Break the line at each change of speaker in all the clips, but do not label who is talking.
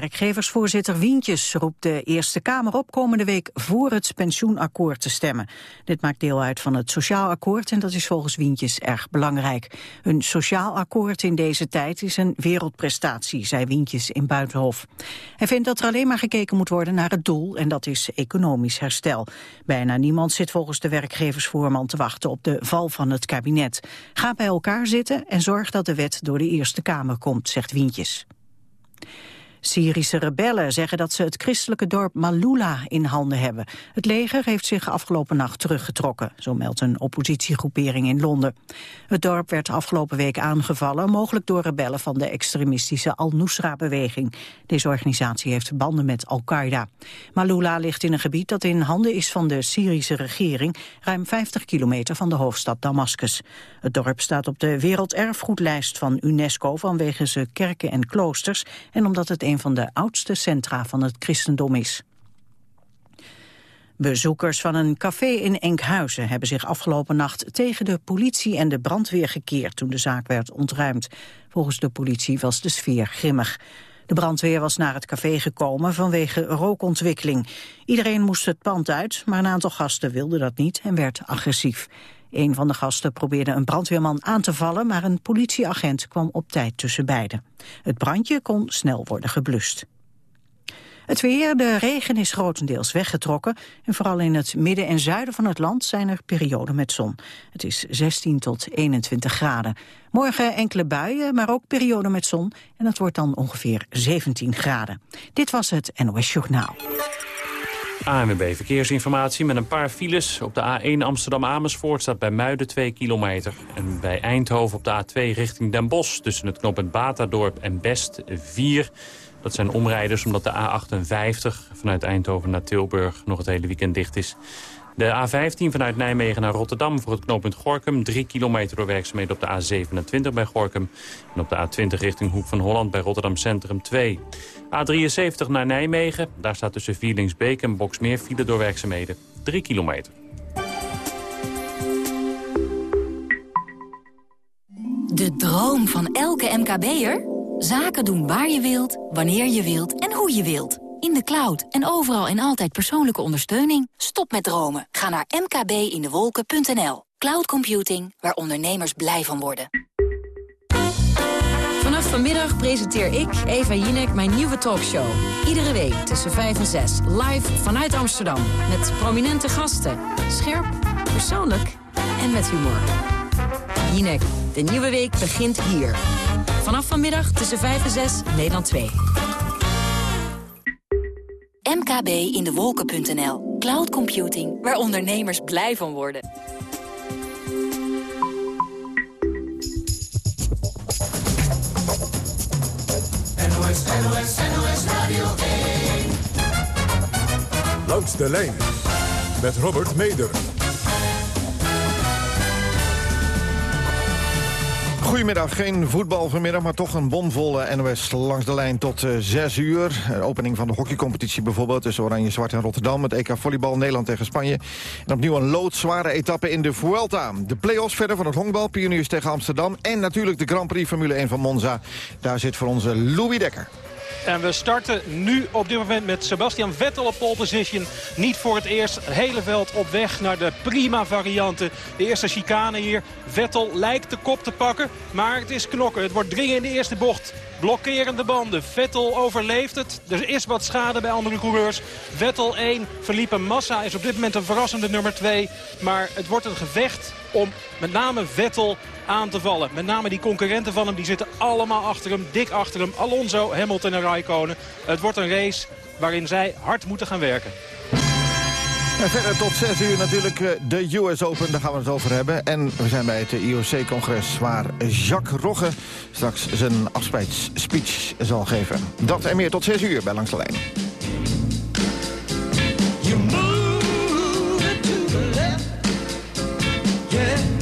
Werkgeversvoorzitter Wientjes roept de Eerste Kamer op komende week voor het pensioenakkoord te stemmen. Dit maakt deel uit van het sociaal akkoord en dat is volgens Wientjes erg belangrijk. Een sociaal akkoord in deze tijd is een wereldprestatie, zei Wientjes in Buitenhof. Hij vindt dat er alleen maar gekeken moet worden naar het doel en dat is economisch herstel. Bijna niemand zit volgens de werkgeversvoorman te wachten op de val van het kabinet. Ga bij elkaar zitten en zorg dat de wet door de Eerste Kamer komt, zegt Wientjes. Syrische rebellen zeggen dat ze het christelijke dorp Malula in handen hebben. Het leger heeft zich afgelopen nacht teruggetrokken, zo meldt een oppositiegroepering in Londen. Het dorp werd afgelopen week aangevallen, mogelijk door rebellen van de extremistische Al-Nusra-beweging. Deze organisatie heeft banden met Al-Qaeda. Malula ligt in een gebied dat in handen is van de Syrische regering, ruim 50 kilometer van de hoofdstad Damascus. Het dorp staat op de werelderfgoedlijst van UNESCO vanwege zijn kerken en kloosters en omdat het een van de oudste centra van het christendom is. Bezoekers van een café in Enkhuizen hebben zich afgelopen nacht tegen de politie en de brandweer gekeerd toen de zaak werd ontruimd. Volgens de politie was de sfeer grimmig. De brandweer was naar het café gekomen vanwege rookontwikkeling. Iedereen moest het pand uit, maar een aantal gasten wilde dat niet en werd agressief. Een van de gasten probeerde een brandweerman aan te vallen, maar een politieagent kwam op tijd tussen beiden. Het brandje kon snel worden geblust. Het weer, de regen is grotendeels weggetrokken en vooral in het midden en zuiden van het land zijn er perioden met zon. Het is 16 tot 21 graden. Morgen enkele buien, maar ook perioden met zon en het wordt dan ongeveer 17 graden. Dit was het NOS Journaal.
ANWB Verkeersinformatie met een paar files. Op de A1 Amsterdam-Amersfoort staat bij Muiden 2 kilometer. En bij Eindhoven op de A2 richting Den Bosch... tussen het knooppunt Batadorp en Best 4. Dat zijn omrijders omdat de A58 vanuit Eindhoven naar Tilburg... nog het hele weekend dicht is. De A15 vanuit Nijmegen naar Rotterdam voor het knooppunt Gorkum. 3 kilometer door werkzaamheden op de A27 bij Gorkum. En op de A20 richting Hoek van Holland bij Rotterdam Centrum 2. A73 naar Nijmegen. Daar staat tussen Vierlingsbeek en Boksmeer file door werkzaamheden. 3 kilometer.
De droom van elke MKB'er? Zaken doen waar je wilt, wanneer je wilt en hoe je wilt. In de cloud en overal en altijd persoonlijke ondersteuning. Stop met dromen. Ga naar mkbindewolken.nl. Cloud computing, waar ondernemers blij van worden.
Vanaf vanmiddag presenteer ik, Eva Jinek, mijn nieuwe talkshow. Iedere week tussen 5 en 6, live vanuit Amsterdam. Met prominente gasten. Scherp, persoonlijk en met humor. Jinek, de nieuwe week begint hier. Vanaf vanmiddag tussen 5 en 6, Nederland 2
mkbindewolken.nl. Cloud computing, waar ondernemers blij van worden.
NOS, NOS, NOS Radio 1.
Langs de lijn met Robert Meder.
Goedemiddag, geen voetbal vanmiddag, maar toch een bomvolle NOS langs de lijn tot eh, 6 uur. opening van de hockeycompetitie bijvoorbeeld tussen Oranje-Zwart en Rotterdam. Het EK Volleybal Nederland tegen Spanje. En opnieuw een loodzware etappe in de Vuelta. De play-offs verder van het honkbal, pioniers tegen Amsterdam. En natuurlijk de Grand Prix Formule 1 van Monza. Daar zit voor onze Louis Dekker.
En we starten nu op dit moment met Sebastian Vettel op pole position. Niet voor het eerst. Het hele veld op weg naar de prima varianten. De eerste chicane hier. Vettel lijkt de kop te pakken. Maar het is knokken. Het wordt dringen in de eerste bocht. Blokkerende banden. Vettel overleeft het. Er is wat schade bij andere coureurs. Vettel 1. Felipe Massa is op dit moment een verrassende nummer 2. Maar het wordt een gevecht om met name Vettel aan te vallen. Met name die concurrenten van hem, die zitten allemaal achter hem, dik achter hem. Alonso, Hamilton en Raikkonen. Het wordt een race waarin zij hard moeten gaan werken.
En verder tot 6 uur natuurlijk eh, de US Open, daar gaan we het over hebben. En we zijn bij het IOC-congres waar Jacques Rogge straks zijn afscheidsspeech zal geven. Dat en meer tot 6 uur bij Langs de Lijn. You move it to the. Yeah,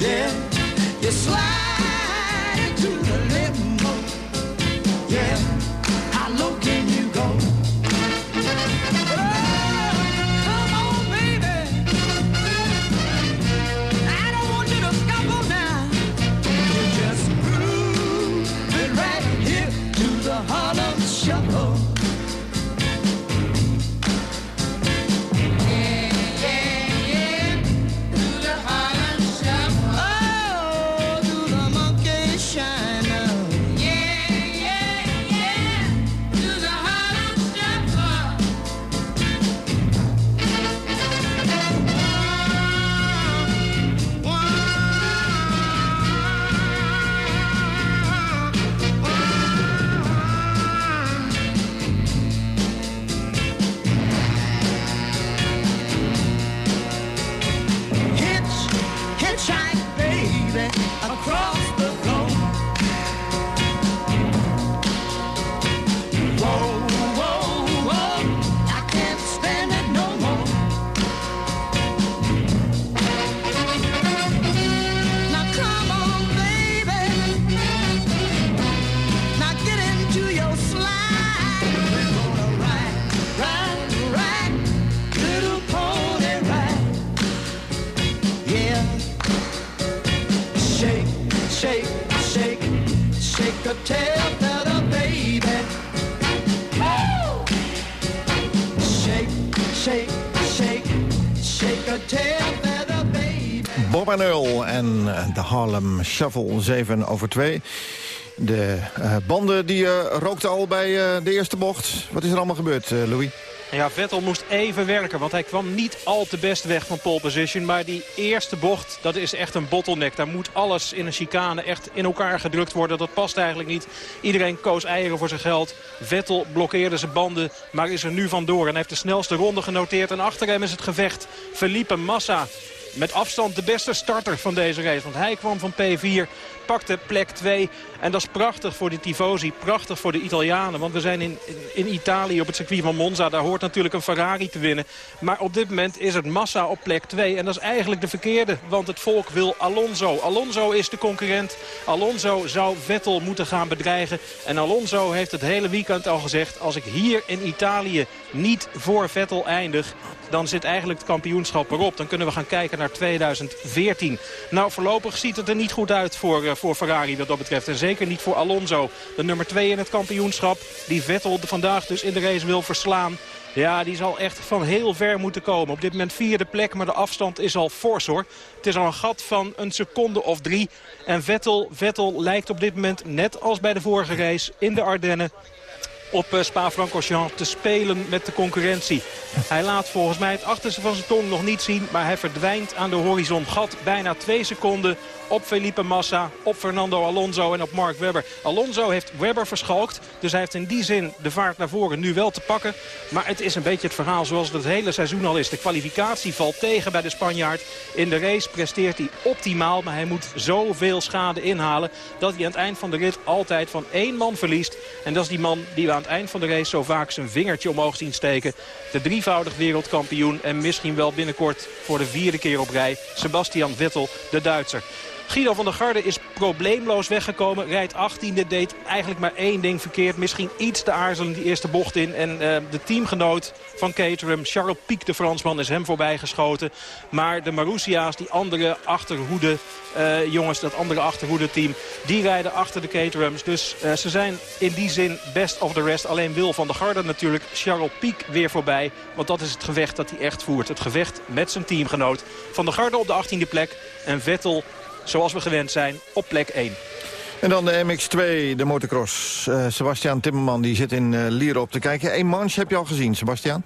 Yeah. You slide Harlem Shuffle
7 over 2. De eh, banden die uh, rookten al bij uh, de eerste bocht. Wat is er allemaal gebeurd, Louis?
Ja, Vettel moest even werken, want hij kwam niet al te best weg van pole position. Maar die eerste bocht, dat is echt een bottleneck. Daar moet alles in een chicane echt in elkaar gedrukt worden. Dat past eigenlijk niet. Iedereen koos eieren voor zijn geld. Vettel blokkeerde zijn banden, maar is er nu vandoor. En hij heeft de snelste ronde genoteerd. En achter hem is het gevecht. Felipe Massa met afstand de beste starter van deze race. Want hij kwam van P4, pakte plek 2. En dat is prachtig voor de Tifosi, prachtig voor de Italianen. Want we zijn in, in, in, Italië op het circuit van Monza. Daar hoort natuurlijk een Ferrari te winnen. Maar op dit moment is het Massa op plek 2. En dat is eigenlijk de verkeerde, want het volk wil Alonso. Alonso is de concurrent. Alonso zou Vettel moeten gaan bedreigen. En Alonso heeft het hele weekend al gezegd... als ik hier in Italië niet voor Vettel eindig dan zit eigenlijk het kampioenschap erop. Dan kunnen we gaan kijken naar 2014. Nou, voorlopig ziet het er niet goed uit voor, uh, voor Ferrari wat dat betreft. En zeker niet voor Alonso, de nummer 2 in het kampioenschap. Die Vettel vandaag dus in de race wil verslaan. Ja, die zal echt van heel ver moeten komen. Op dit moment vierde plek, maar de afstand is al fors hoor. Het is al een gat van een seconde of drie. En Vettel, Vettel lijkt op dit moment, net als bij de vorige race in de Ardennen op Spa-Francorchamps te spelen met de concurrentie. Hij laat volgens mij het achterste van zijn tong nog niet zien... maar hij verdwijnt aan de horizon. Gat bijna twee seconden op Felipe Massa, op Fernando Alonso en op Mark Webber. Alonso heeft Webber verschalkt, dus hij heeft in die zin de vaart naar voren nu wel te pakken. Maar het is een beetje het verhaal zoals het het hele seizoen al is. De kwalificatie valt tegen bij de Spanjaard. In de race presteert hij optimaal, maar hij moet zoveel schade inhalen... dat hij aan het eind van de rit altijd van één man verliest. En dat is die man die we aan het eind van de race zo vaak zijn vingertje omhoog zien steken. De drievoudig wereldkampioen en misschien wel binnenkort voor de vierde keer op rij... Sebastian Vettel, de Duitser. Guido van der Garde is probleemloos weggekomen. Rijdt 18e, deed eigenlijk maar één ding verkeerd. Misschien iets te aarzelen die eerste bocht in. En uh, de teamgenoot van Caterham, Charles Piek, de Fransman, is hem voorbij geschoten. Maar de Marussia's, die andere achterhoede uh, jongens, dat andere achterhoede team... die rijden achter de Caterhams. Dus uh, ze zijn in die zin best of the rest. Alleen wil van der Garde natuurlijk Charles Piek weer voorbij. Want dat is het gevecht dat hij echt voert. Het gevecht met zijn teamgenoot. Van der Garde op de 18e plek en Vettel zoals we gewend zijn, op plek 1.
En dan de MX2, de motocross. Uh, Sebastian Timmerman die zit in uh, Lieren op te kijken. Eén manche heb je al gezien, Sebastian?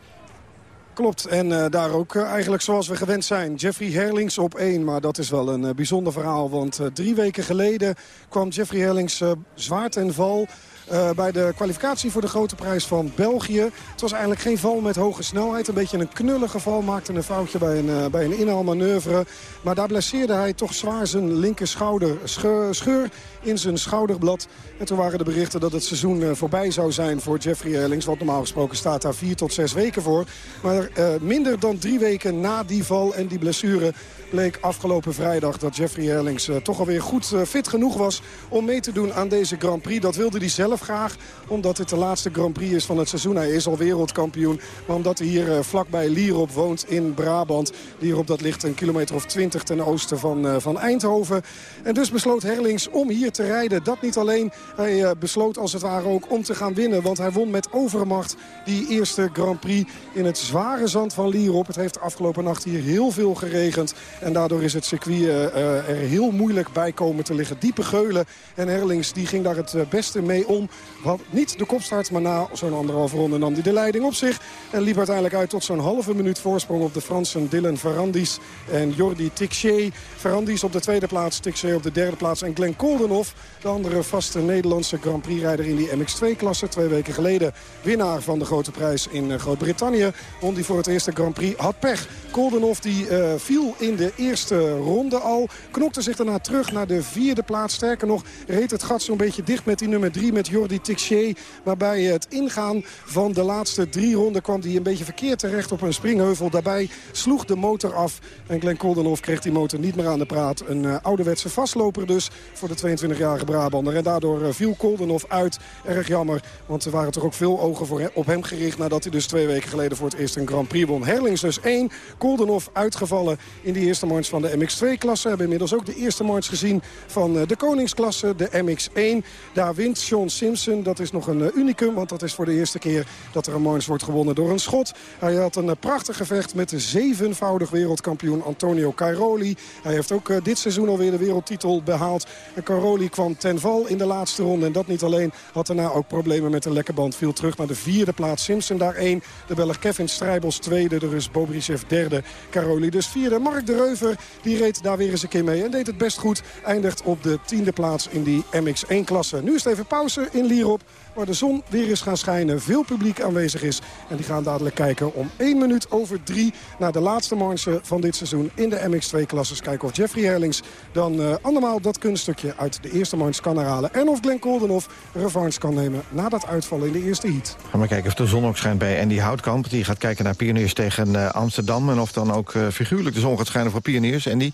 Klopt, en uh, daar ook uh, eigenlijk zoals we gewend zijn. Jeffrey Herlings op één, maar dat is wel een uh, bijzonder verhaal. Want drie weken geleden kwam Jeffrey Herlings zwaar ten val eh, bij de kwalificatie voor de grote prijs van België. Het was eigenlijk geen val met hoge snelheid. Een beetje een knullige val. Maakte een foutje bij een, uh, bij een inhaalmanoeuvre. Maar daar blesseerde hij toch zwaar zijn linker schouder. Scheur, scheur in zijn schouderblad. En toen waren de berichten dat het seizoen uh, voorbij zou zijn voor Jeffrey Herlings. Want normaal gesproken staat daar vier tot zes weken voor. Maar minder dan drie weken na die val en die blessure bleek afgelopen vrijdag dat Jeffrey Herlings uh, toch alweer goed fit genoeg was om mee te doen aan deze Grand Prix. Dat wilde hij zelf graag, omdat het de laatste Grand Prix is van het seizoen. Hij is al wereldkampioen, maar omdat hij hier uh, vlakbij Lierop woont in Brabant. Lierop dat ligt een kilometer of twintig ten oosten van, van Eindhoven. En dus besloot Herlings om hier te rijden. Dat niet alleen, hij besloot als het ware ook om te gaan winnen. Want hij won met overmacht die eerste Grand Prix in het zware zand van Lierop. Het heeft afgelopen nacht hier heel veel geregend. En daardoor is het circuit er heel moeilijk bij komen te liggen. Diepe geulen en Herlings die ging daar het beste mee om. Had niet de kopstart, maar na zo'n anderhalve ronde nam hij de leiding op zich. En liep uiteindelijk uit tot zo'n halve minuut voorsprong op de Fransen Dylan Ferrandis en Jordi Tixier. Ferrandis op de tweede plaats, Tixier op de derde plaats. En Glenn Koldenhoff, de andere vaste Nederlandse Grand Prix-rijder in die MX2-klasse. Twee weken geleden winnaar van de grote prijs in Groot-Brittannië. Won die voor het eerste Grand Prix. Had pech. Koldenhoff die uh, viel in de eerste ronde al. Knokte zich daarna terug naar de vierde plaats. Sterker nog reed het gat zo'n beetje dicht met die nummer drie met Jordi Tixier. Maar bij het ingaan van de laatste drie ronden kwam hij een beetje verkeerd terecht op een springheuvel. Daarbij sloeg de motor af. En Glenn Koldenhoff kreeg die motor niet meer aan de praat. Een uh, ouderwetse vastloper dus voor de 22-jarige Brabander. En daardoor uh, viel Koldenhoff uit. Erg jammer, want er waren toch ook veel ogen op hem gericht... nadat hij dus twee weken geleden voor het eerst een Grand Prix won. Herlings dus één. Koldenhoff uitgevallen in die eerste eerste van de MX2-klasse. We hebben inmiddels ook de eerste march gezien van eh, de Koningsklasse, de MX1. Daar wint Sean Simpson. Dat is nog een eh, unicum, want dat is voor de eerste keer dat er een march wordt gewonnen door een schot. Hij had een eh, prachtig gevecht met de zevenvoudig wereldkampioen Antonio Cairoli. Hij heeft ook dit seizoen alweer de wereldtitel behaald. En Cairoli kwam ten val in de laatste ronde. En dat niet alleen, had daarna ook problemen met de lekkerband. Viel terug naar de vierde plaats. Simpson daar één. De Belg Kevin Strijbels tweede. De Rus Bobrisev derde. Cairoli dus vierde. Mark de Reu die reed daar weer eens een keer mee en deed het best goed. Eindigt op de tiende plaats in die MX1-klasse. Nu is het even pauze in Lierop waar de zon weer is gaan schijnen. Veel publiek aanwezig is. En die gaan dadelijk kijken om 1 minuut over 3 naar de laatste marge van dit seizoen in de MX2-klasses. Kijken of Jeffrey Herlings dan uh, andermaal dat kunststukje uit de eerste marge kan herhalen. En of Glenn Koldenhoff revanche kan nemen na dat uitvallen in de eerste heat.
Gaan we kijken of de zon ook schijnt bij Andy Houtkamp. Die gaat kijken naar Pioniers tegen uh, Amsterdam. En of dan ook uh, figuurlijk de zon gaat schijnen voor Pioniers. Andy,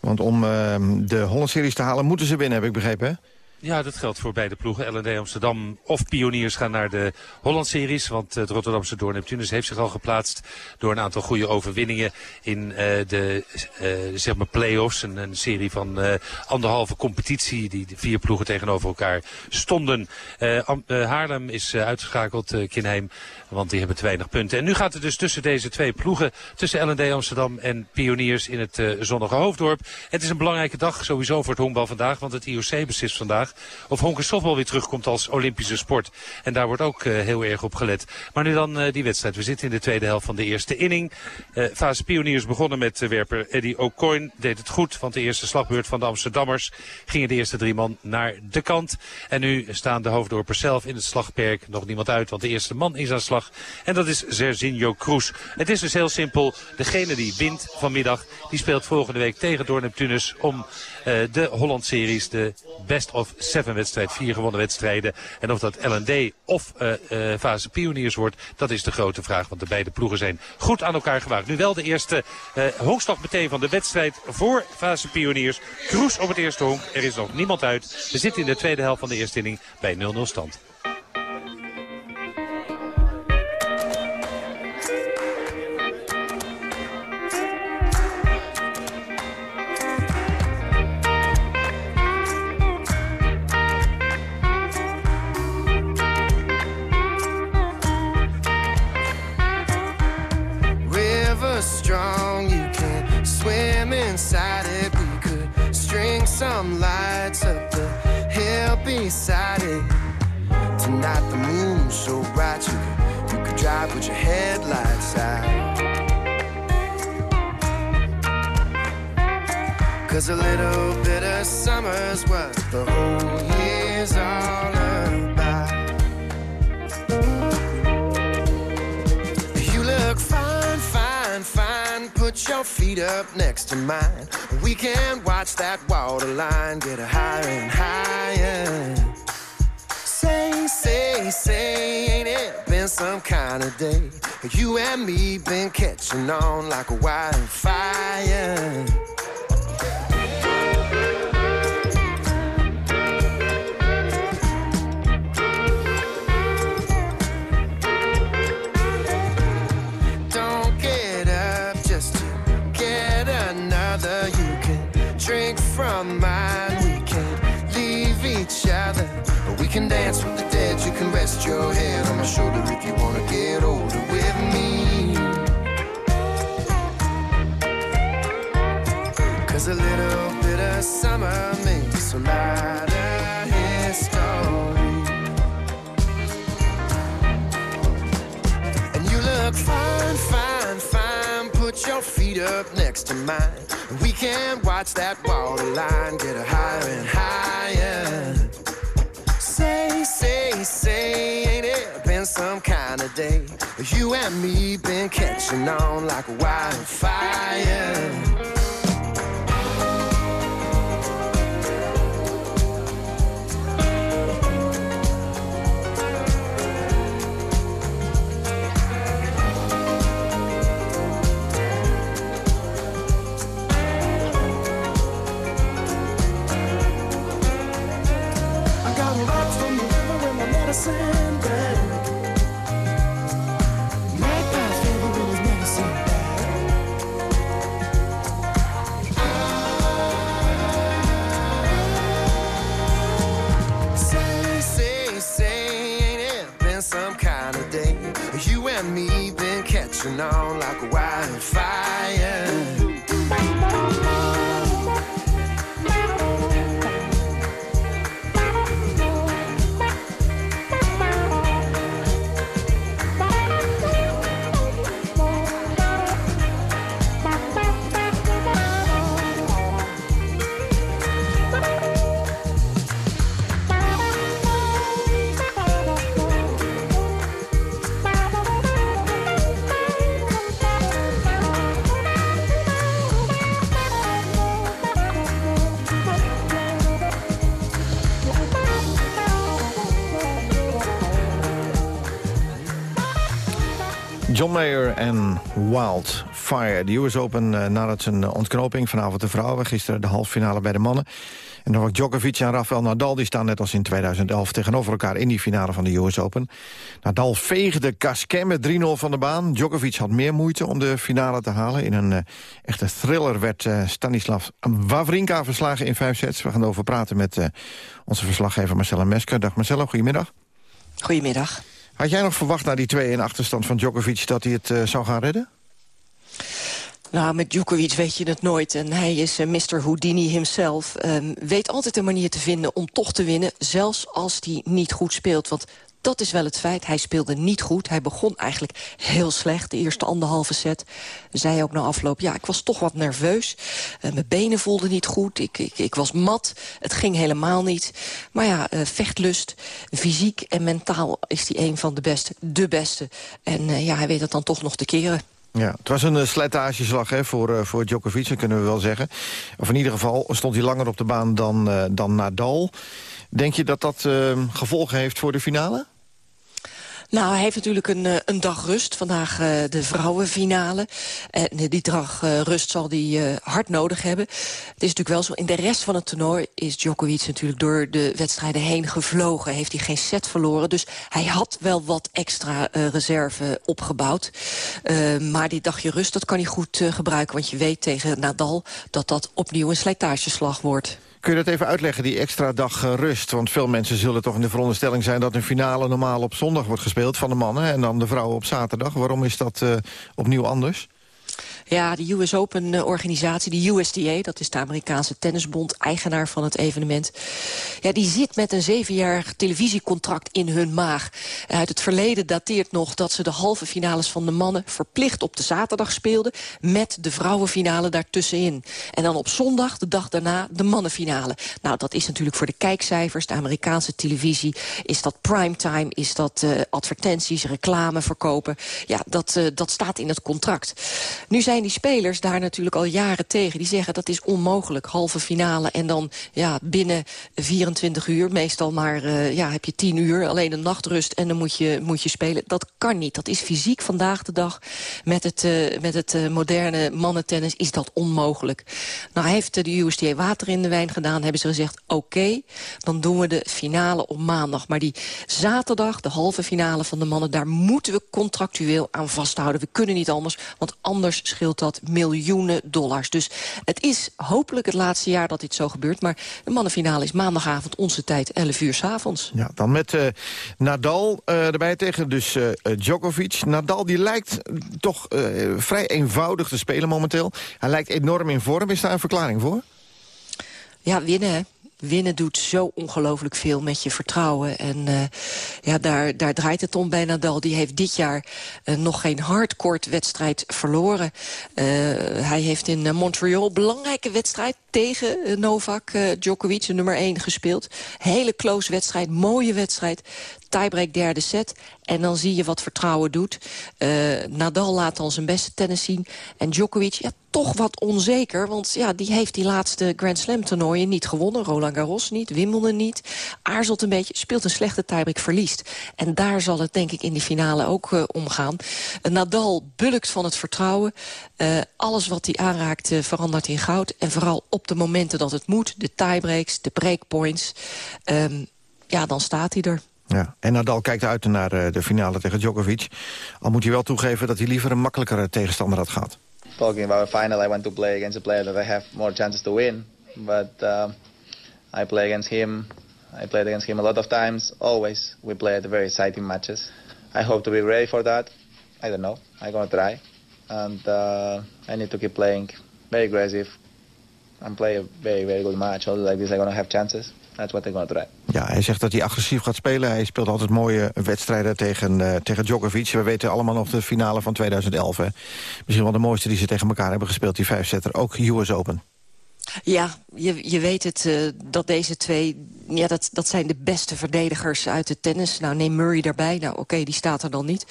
want om de Holland-series te halen moeten ze winnen, heb ik begrepen, hè?
Ja, dat geldt voor beide ploegen. LND Amsterdam of Pioniers gaan naar de Holland-series. Want het Rotterdamse Door Neptunus heeft zich al geplaatst door een aantal goede overwinningen in uh, de uh, zeg maar play-offs. Een, een, serie van uh, anderhalve competitie die de vier ploegen tegenover elkaar stonden. Haarlem is uitgeschakeld, Kinheim, want die hebben te weinig punten. En nu gaat het dus tussen deze twee ploegen, tussen LND Amsterdam en Pioniers in het zonnige Hoofddorp. Het is een belangrijke dag sowieso voor het honkbal vandaag, want het IOC beslist vandaag of hongersoftbal weer terugkomt als Olympische sport. En daar wordt ook uh, heel erg op gelet. Maar nu dan uh, die wedstrijd. We zitten in de tweede helft van de eerste inning. Uh, fase pioniers begonnen met werper Eddie O'Coin. Deed het goed, want de eerste slagbeurt van de Amsterdammers gingen de eerste drie man naar de kant. En nu staan de hoofddorpers zelf in het slagperk. Nog niemand uit, want de eerste man is aan slag. En dat is Zerzinho Cruz. Het is dus heel simpel. Degene die wint vanmiddag, die speelt volgende week tegen Door Neptunus om de Holland Series, de best of seven wedstrijd, vier gewonnen wedstrijden. En of dat LND of uh, uh, fase pioniers wordt, dat is de grote vraag. Want de beide ploegen zijn goed aan elkaar gewaagd. Nu wel de eerste hoogslag meteen van de wedstrijd voor fase pioniers. Kroes op het eerste honk. Er is nog niemand uit. We zitten in de tweede helft van de eerste inning bij 0-0 stand.
Not the moon so bright you could, you could drive with your headlights out. Cause a little bit of summer's what the whole year's all about. You look fine, fine, fine.
Put your feet up next to mine. We can watch that waterline get higher and higher. Say, say, ain't it been some kind of day? You and me been catching on like a wildfire. Don't get up just to get another. You can drink from mine. We can't leave each other. We can dance with the your head on my shoulder if you wanna get older with me. Cause a little bit of summer makes a lot of history. And you look fine, fine, fine. Put your feet up next to mine. And we can watch that water line get higher and higher. Say, say, say, ain't it been some kind of day? You and me been catching on like a wildfire. Me been catching on like a wildfire.
John Mayer en Wildfire. De US Open uh, nadat zijn uh, ontknoping vanavond de vrouwen. Gisteren de halve finale bij de mannen. En Novak Djokovic en Rafael Nadal die staan net als in 2011 tegenover elkaar in die finale van de US Open. Nadal veegde met 3-0 van de baan. Djokovic had meer moeite om de finale te halen. In een uh, echte thriller werd Stanislav Wawrinka verslagen in vijf sets. We gaan erover praten met onze verslaggever Marcella Mesker. Dag Marcella, goedemiddag.
Goedemiddag.
Had jij nog verwacht na die 2-1 achterstand van Djokovic dat hij het uh, zou gaan redden?
Nou, met Djokovic weet je het nooit. En hij is uh, Mr. Houdini himself. Um, weet altijd een manier te vinden om toch te winnen. Zelfs als hij niet goed speelt. Want dat is wel het feit. Hij speelde niet goed. Hij begon eigenlijk heel slecht, de eerste anderhalve set. Zei ook na afloop, ja, ik was toch wat nerveus. Uh, mijn benen voelden niet goed. Ik, ik, ik was mat. Het ging helemaal niet. Maar ja, uh, vechtlust, fysiek en mentaal is hij een van de beste. De beste. En uh, ja, hij weet het dan toch nog te keren.
Ja, het was een slijtageslag hè, voor, voor Djokovic, dat kunnen we wel zeggen. Of in ieder geval stond hij langer op de baan dan, dan Nadal. Denk je dat dat gevolgen heeft voor de finale?
Nou, hij heeft natuurlijk een, een dag rust. Vandaag uh, de vrouwenfinale. En die dag rust zal hij hard nodig hebben. Het is natuurlijk wel zo, in de rest van het toernooi is Djokovic natuurlijk door de wedstrijden heen gevlogen. Heeft hij geen set verloren. Dus hij had wel wat extra reserve opgebouwd. maar die dagje rust, dat kan hij goed gebruiken. Want je weet tegen Nadal dat dat opnieuw een slijtageslag wordt.
Kun je dat even uitleggen, die extra dag rust? Want veel mensen zullen toch in de veronderstelling zijn... dat een finale normaal op zondag wordt gespeeld van de mannen... en dan de vrouwen op zaterdag. Waarom is dat uh, opnieuw anders?
Ja, de US Open-organisatie, de USDA... dat is de Amerikaanse tennisbond, eigenaar van het evenement... ja, die zit met een zevenjarig televisiecontract in hun maag. Uit het verleden dateert nog dat ze de halve finales van de mannen... verplicht op de zaterdag speelden... met de vrouwenfinale daartussenin. En dan op zondag, de dag daarna, de mannenfinale. Nou, dat is natuurlijk voor de kijkcijfers, de Amerikaanse televisie... is dat primetime, is dat uh, advertenties, reclame verkopen. Ja, dat, uh, dat staat in het contract. Nu zijn zijn die spelers daar natuurlijk al jaren tegen. Die zeggen dat is onmogelijk, halve finale. En dan ja, binnen 24 uur, meestal maar uh, ja, heb je 10 uur. Alleen een nachtrust en dan moet je, moet je spelen. Dat kan niet. Dat is fysiek vandaag de dag. Met het, uh, met het uh, moderne mannentennis is dat onmogelijk. Nou heeft de USDA water in de wijn gedaan. Hebben ze gezegd, oké, dan doen we de finale op maandag. Maar die zaterdag, de halve finale van de mannen... daar moeten we contractueel aan vasthouden. We kunnen niet anders, want anders scheelt dat miljoenen dollars. Dus het is hopelijk het laatste jaar dat dit zo gebeurt. Maar de mannenfinale is maandagavond onze tijd, 11 uur s'avonds.
Ja, dan met uh, Nadal uh, erbij tegen dus uh, Djokovic. Nadal die lijkt toch vrij eenvoudig te spelen momenteel. Hij lijkt enorm in vorm. Is daar een verklaring voor?
Ja, winnen, hè? Winnen doet zo ongelooflijk veel met je vertrouwen. En uh, ja, daar, daar draait het om bij Nadal. Die heeft dit jaar uh, nog geen hardcourt wedstrijd verloren. Uh, hij heeft in Montreal belangrijke wedstrijd tegen Novak Djokovic, nummer 1, gespeeld. Hele close wedstrijd, mooie wedstrijd tiebreak derde set. En dan zie je wat vertrouwen doet. Uh, Nadal laat dan zijn beste tennis zien. En Djokovic, ja, toch wat onzeker. Want ja, die heeft die laatste Grand Slam toernooien niet gewonnen. Roland Garros niet, Wimbledon niet. Aarzelt een beetje, speelt een slechte tiebreak, verliest. En daar zal het denk ik in die finale ook uh, om gaan. Uh, Nadal bulkt van het vertrouwen. Alles wat hij aanraakt verandert in goud. En vooral op de momenten dat het moet. De tiebreaks, de breakpoints. Um, ja, dan staat hij er.
Ja. En Nadal kijkt uit naar uh, de finale tegen Djokovic. Al moet hij wel toegeven dat hij liever een makkelijkere tegenstander had gehad.
Talking about a final, I want to play against a player that I have more chances to win. But uh, I play against him. I played against him a lot of times. Always, we play at very exciting matches. I hope to be ready for that. I don't know. I'm gonna try, and uh, I need to keep playing very aggressive and play a very very good match. Also like this, I'm gonna have chances. That's what they're gonna try.
Ja, hij zegt dat hij agressief gaat spelen. Hij speelt altijd mooie wedstrijden tegen, uh, tegen Djokovic. We weten allemaal nog de finale van 2011. Hè. Misschien wel de mooiste die ze tegen elkaar hebben gespeeld, die vijfzetter. Ook US Open.
Ja, je, je weet het, uh, dat deze twee... Ja, dat, dat zijn de beste verdedigers uit de tennis. Nou, neem Murray daarbij. Nou, oké, okay, die staat er dan niet.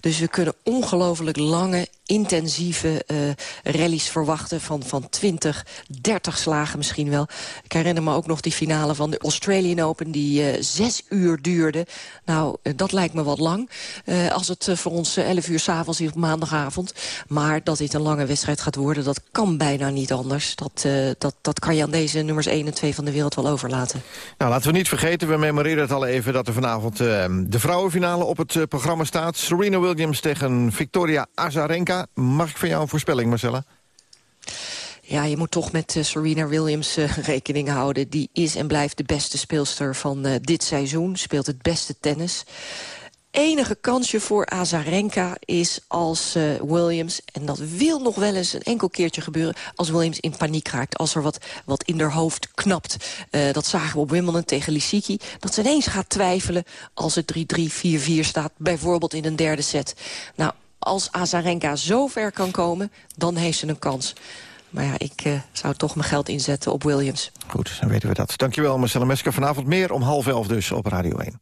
Dus we kunnen ongelooflijk lange, intensieve uh, rallies verwachten... Van, van 20, 30 slagen misschien wel. Ik herinner me ook nog die finale van de Australian Open... die uh, zes uur duurde. Nou, dat lijkt me wat lang. als het voor ons 11 uur s'avonds is op maandagavond. Maar dat dit een lange wedstrijd gaat worden... dat kan bijna niet anders. Dat, dat, dat kan je aan deze nummers 1 en 2 van de wereld wel overlaten.
Nou, laten we niet vergeten, we memoreren het al even... dat er vanavond uh, de vrouwenfinale op het programma staat. Serena Williams tegen Victoria Azarenka. Mag ik van jou een voorspelling, Marcella?
Ja, je moet toch met uh, Serena Williams uh, rekening houden. Die is en blijft de beste speelster van uh, dit seizoen. Speelt het beste tennis enige kansje voor Azarenka is als Williams... en dat wil nog wel eens een enkel keertje gebeuren... als Williams in paniek raakt, als er wat, wat in haar hoofd knapt. Dat zagen we op Wimbledon tegen Lissiki. Dat ze ineens gaat twijfelen als het 3-3, 4-4 staat... bijvoorbeeld in een derde set. Nou, als Azarenka zo ver kan komen, dan heeft ze een kans. Maar ja, ik uh, zou toch mijn geld inzetten op Williams.
Goed, dan weten we dat. Dankjewel, Marcella Mesker. Vanavond meer om half elf dus op Radio 1.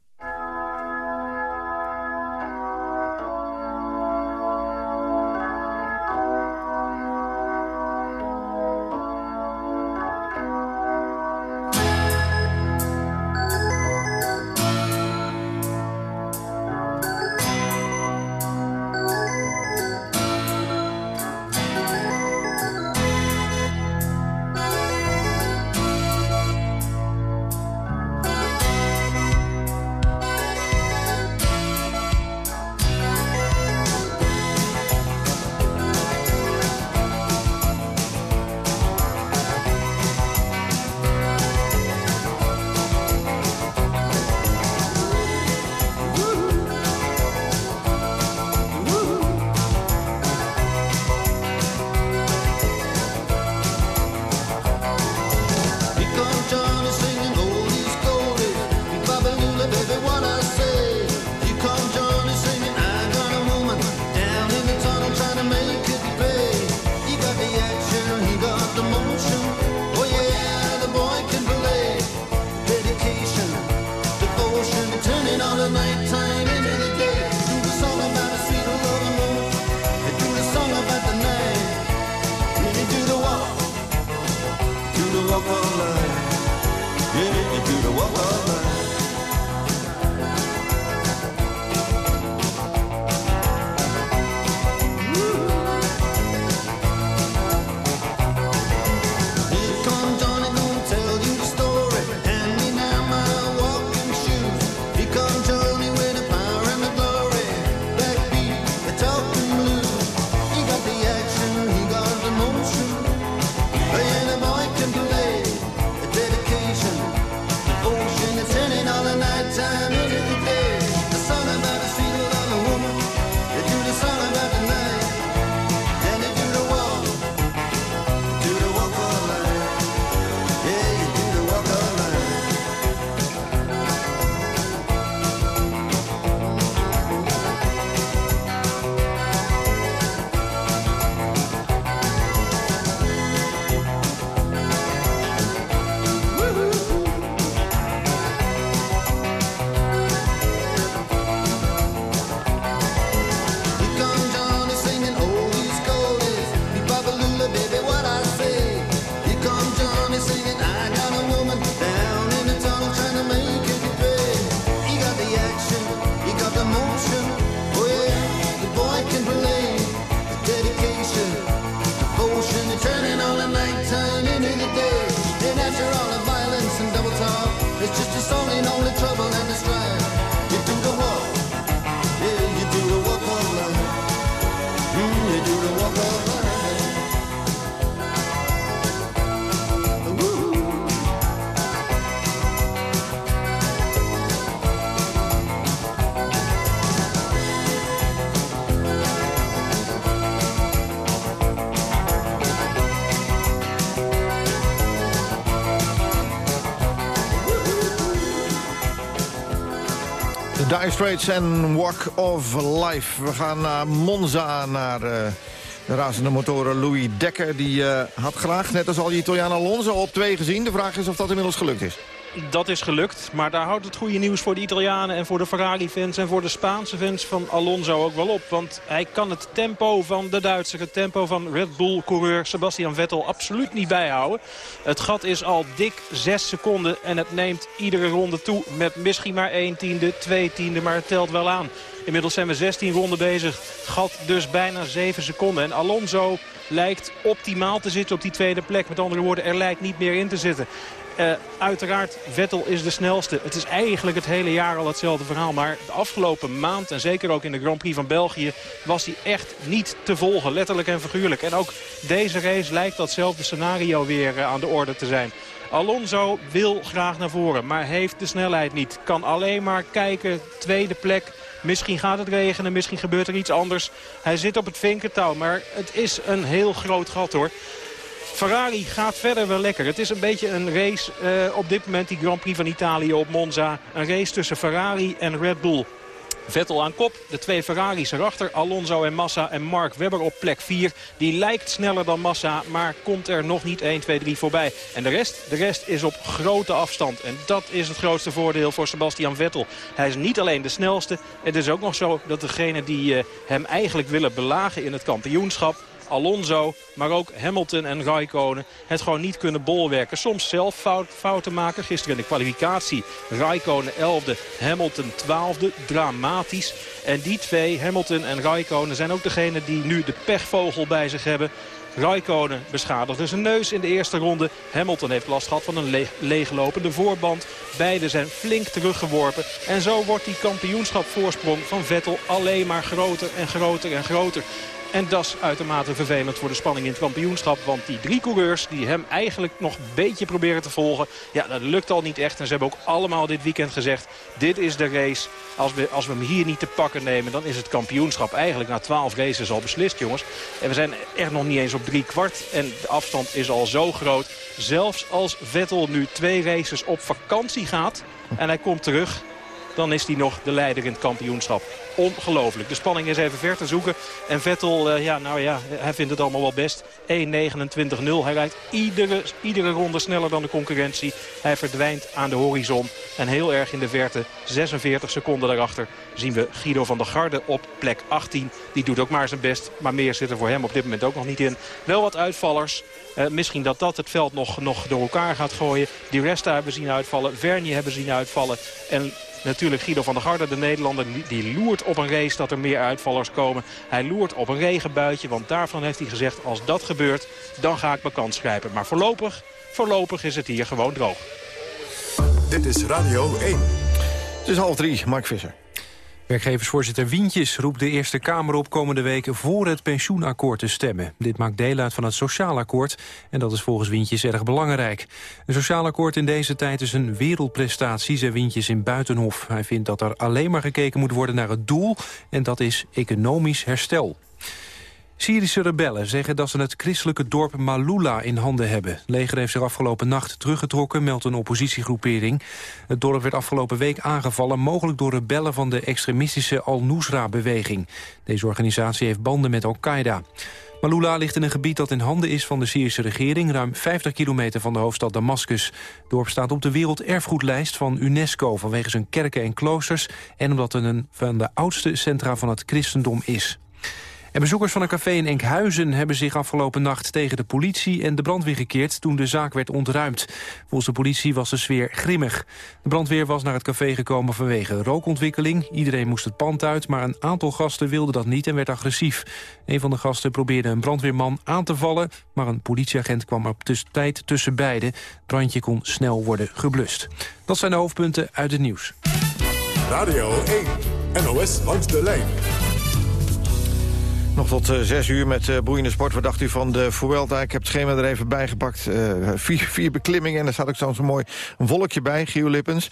Straits en Walk of Life. We gaan naar Monza, naar eh, de razende motoren Louis Dekker. Die eh, had graag, net als al die Italiaan Alonso, op twee gezien. De vraag is of dat inmiddels gelukt is.
Dat is gelukt, maar daar houdt het goede nieuws voor de Italianen... en voor de Ferrari-fans en voor de Spaanse fans van Alonso ook wel op. Want hij kan het tempo van de Duitser, het tempo van Red Bull-coureur Sebastian Vettel... absoluut niet bijhouden. Het gat is al dik 6 seconden en het neemt iedere ronde toe... met misschien maar 1 tiende, 2 tiende, maar het telt wel aan. Inmiddels zijn we 16 ronden bezig. Gat dus bijna 7 seconden. En Alonso lijkt optimaal te zitten op die tweede plek. Met andere woorden, er lijkt niet meer in te zitten. Eh, uiteraard, Vettel is de snelste. Het is eigenlijk het hele jaar al hetzelfde verhaal. Maar de afgelopen maand, en zeker ook in de Grand Prix van België... was hij echt niet te volgen, letterlijk en figuurlijk. En ook deze race lijkt datzelfde scenario weer eh, aan de orde te zijn. Alonso wil graag naar voren, maar heeft de snelheid niet. Kan alleen maar kijken, tweede plek... Misschien gaat het regenen, misschien gebeurt er iets anders. Hij zit op het vinkertouw, maar het is een heel groot gat hoor. Ferrari gaat verder wel lekker. Het is een beetje een race eh, op dit moment, die Grand Prix van Italië op Monza. Een race tussen Ferrari en Red Bull. Vettel aan kop, de twee Ferraris erachter, Alonso en Massa en Mark Webber op plek 4. Die lijkt sneller dan Massa, maar komt er nog niet 1, 2, 3 voorbij. En de rest, de rest is op grote afstand. En dat is het grootste voordeel voor Sebastian Vettel. Hij is niet alleen de snelste, het is ook nog zo dat degene die eh, hem eigenlijk willen belagen in het kampioenschap... Alonso, maar ook Hamilton en Raikkonen het gewoon niet kunnen bolwerken. Soms zelf fout, fouten maken. Gisteren in de kwalificatie Raikkonen 11e, Hamilton 12e. Dramatisch. En die twee, Hamilton en Raikkonen, zijn ook degene die nu de pechvogel bij zich hebben. Raikkonen beschadigde zijn neus in de eerste ronde. Hamilton heeft last gehad van een le leeglopende voorband. Beiden zijn flink teruggeworpen. En zo wordt die kampioenschapvoorsprong van Vettel alleen maar groter en groter en groter. En dat is uitermate vervelend voor de spanning in het kampioenschap. Want die drie coureurs die hem eigenlijk nog een beetje proberen te volgen... ja, dat lukt al niet echt. En ze hebben ook allemaal dit weekend gezegd... dit is de race. Als we, als we hem hier niet te pakken nemen... dan is het kampioenschap eigenlijk na twaalf races al beslist, jongens. En we zijn echt nog niet eens op drie kwart. En de afstand is al zo groot. Zelfs als Vettel nu twee races op vakantie gaat... en hij komt terug dan is hij nog de leider in het kampioenschap. Ongelooflijk. De spanning is even ver te zoeken. En Vettel, eh, ja, nou ja, hij vindt het allemaal wel best. 1.29.0. Hij rijdt iedere, iedere ronde sneller dan de concurrentie. Hij verdwijnt aan de horizon. En heel erg in de verte, 46 seconden daarachter, zien we Guido van der Garde op plek 18. Die doet ook maar zijn best, maar meer zit er voor hem op dit moment ook nog niet in. Wel wat uitvallers. Eh, misschien dat dat het veld nog, nog door elkaar gaat gooien. Die Resta hebben zien uitvallen. Vernier hebben zien uitvallen. En natuurlijk Guido van der Garde, de Nederlander, die loert op een race dat er meer uitvallers komen. Hij loert op een regenbuitje, want daarvan heeft hij gezegd... als dat gebeurt, dan ga ik mijn kans grijpen. Maar voorlopig, voorlopig is het hier gewoon droog.
Dit is Radio 1.
Het is half drie, Mark Visser.
Werkgeversvoorzitter Wientjes roept de Eerste Kamer op komende week voor het pensioenakkoord te stemmen. Dit maakt deel uit van het sociaal akkoord en dat is volgens Wientjes erg belangrijk. Een sociaal akkoord in deze tijd is een wereldprestatie, zei Wientjes in Buitenhof. Hij vindt dat er alleen maar gekeken moet worden naar het doel en dat is economisch herstel. Syrische rebellen zeggen dat ze het christelijke dorp Malula in handen hebben. Het leger heeft zich afgelopen nacht teruggetrokken, meldt een oppositiegroepering. Het dorp werd afgelopen week aangevallen, mogelijk door rebellen van de extremistische Al-Nusra-beweging. Deze organisatie heeft banden met Al-Qaeda. Malula ligt in een gebied dat in handen is van de Syrische regering... ruim 50 kilometer van de hoofdstad Damascus. Het dorp staat op de werelderfgoedlijst van UNESCO... vanwege zijn kerken en kloosters... en omdat het een van de oudste centra van het christendom is. Bezoekers van een café in Enkhuizen hebben zich afgelopen nacht tegen de politie en de brandweer gekeerd toen de zaak werd ontruimd. Volgens de politie was de sfeer grimmig. De brandweer was naar het café gekomen vanwege rookontwikkeling. Iedereen moest het pand uit, maar een aantal gasten wilde dat niet en werd agressief. Een van de gasten probeerde een brandweerman aan te vallen, maar een politieagent kwam op tijd tussen beiden. Het brandje kon snel worden geblust. Dat zijn de hoofdpunten uit het nieuws.
Radio 1. NOS langs de lijn.
Nog tot uh, zes uur met uh, boeiende sport. Wat dacht u van de Vuelta? Ik heb het schema er even bij gepakt. Uh, vier, vier beklimmingen en er staat ook zo'n zo mooi wolkje bij, Gio Lippens.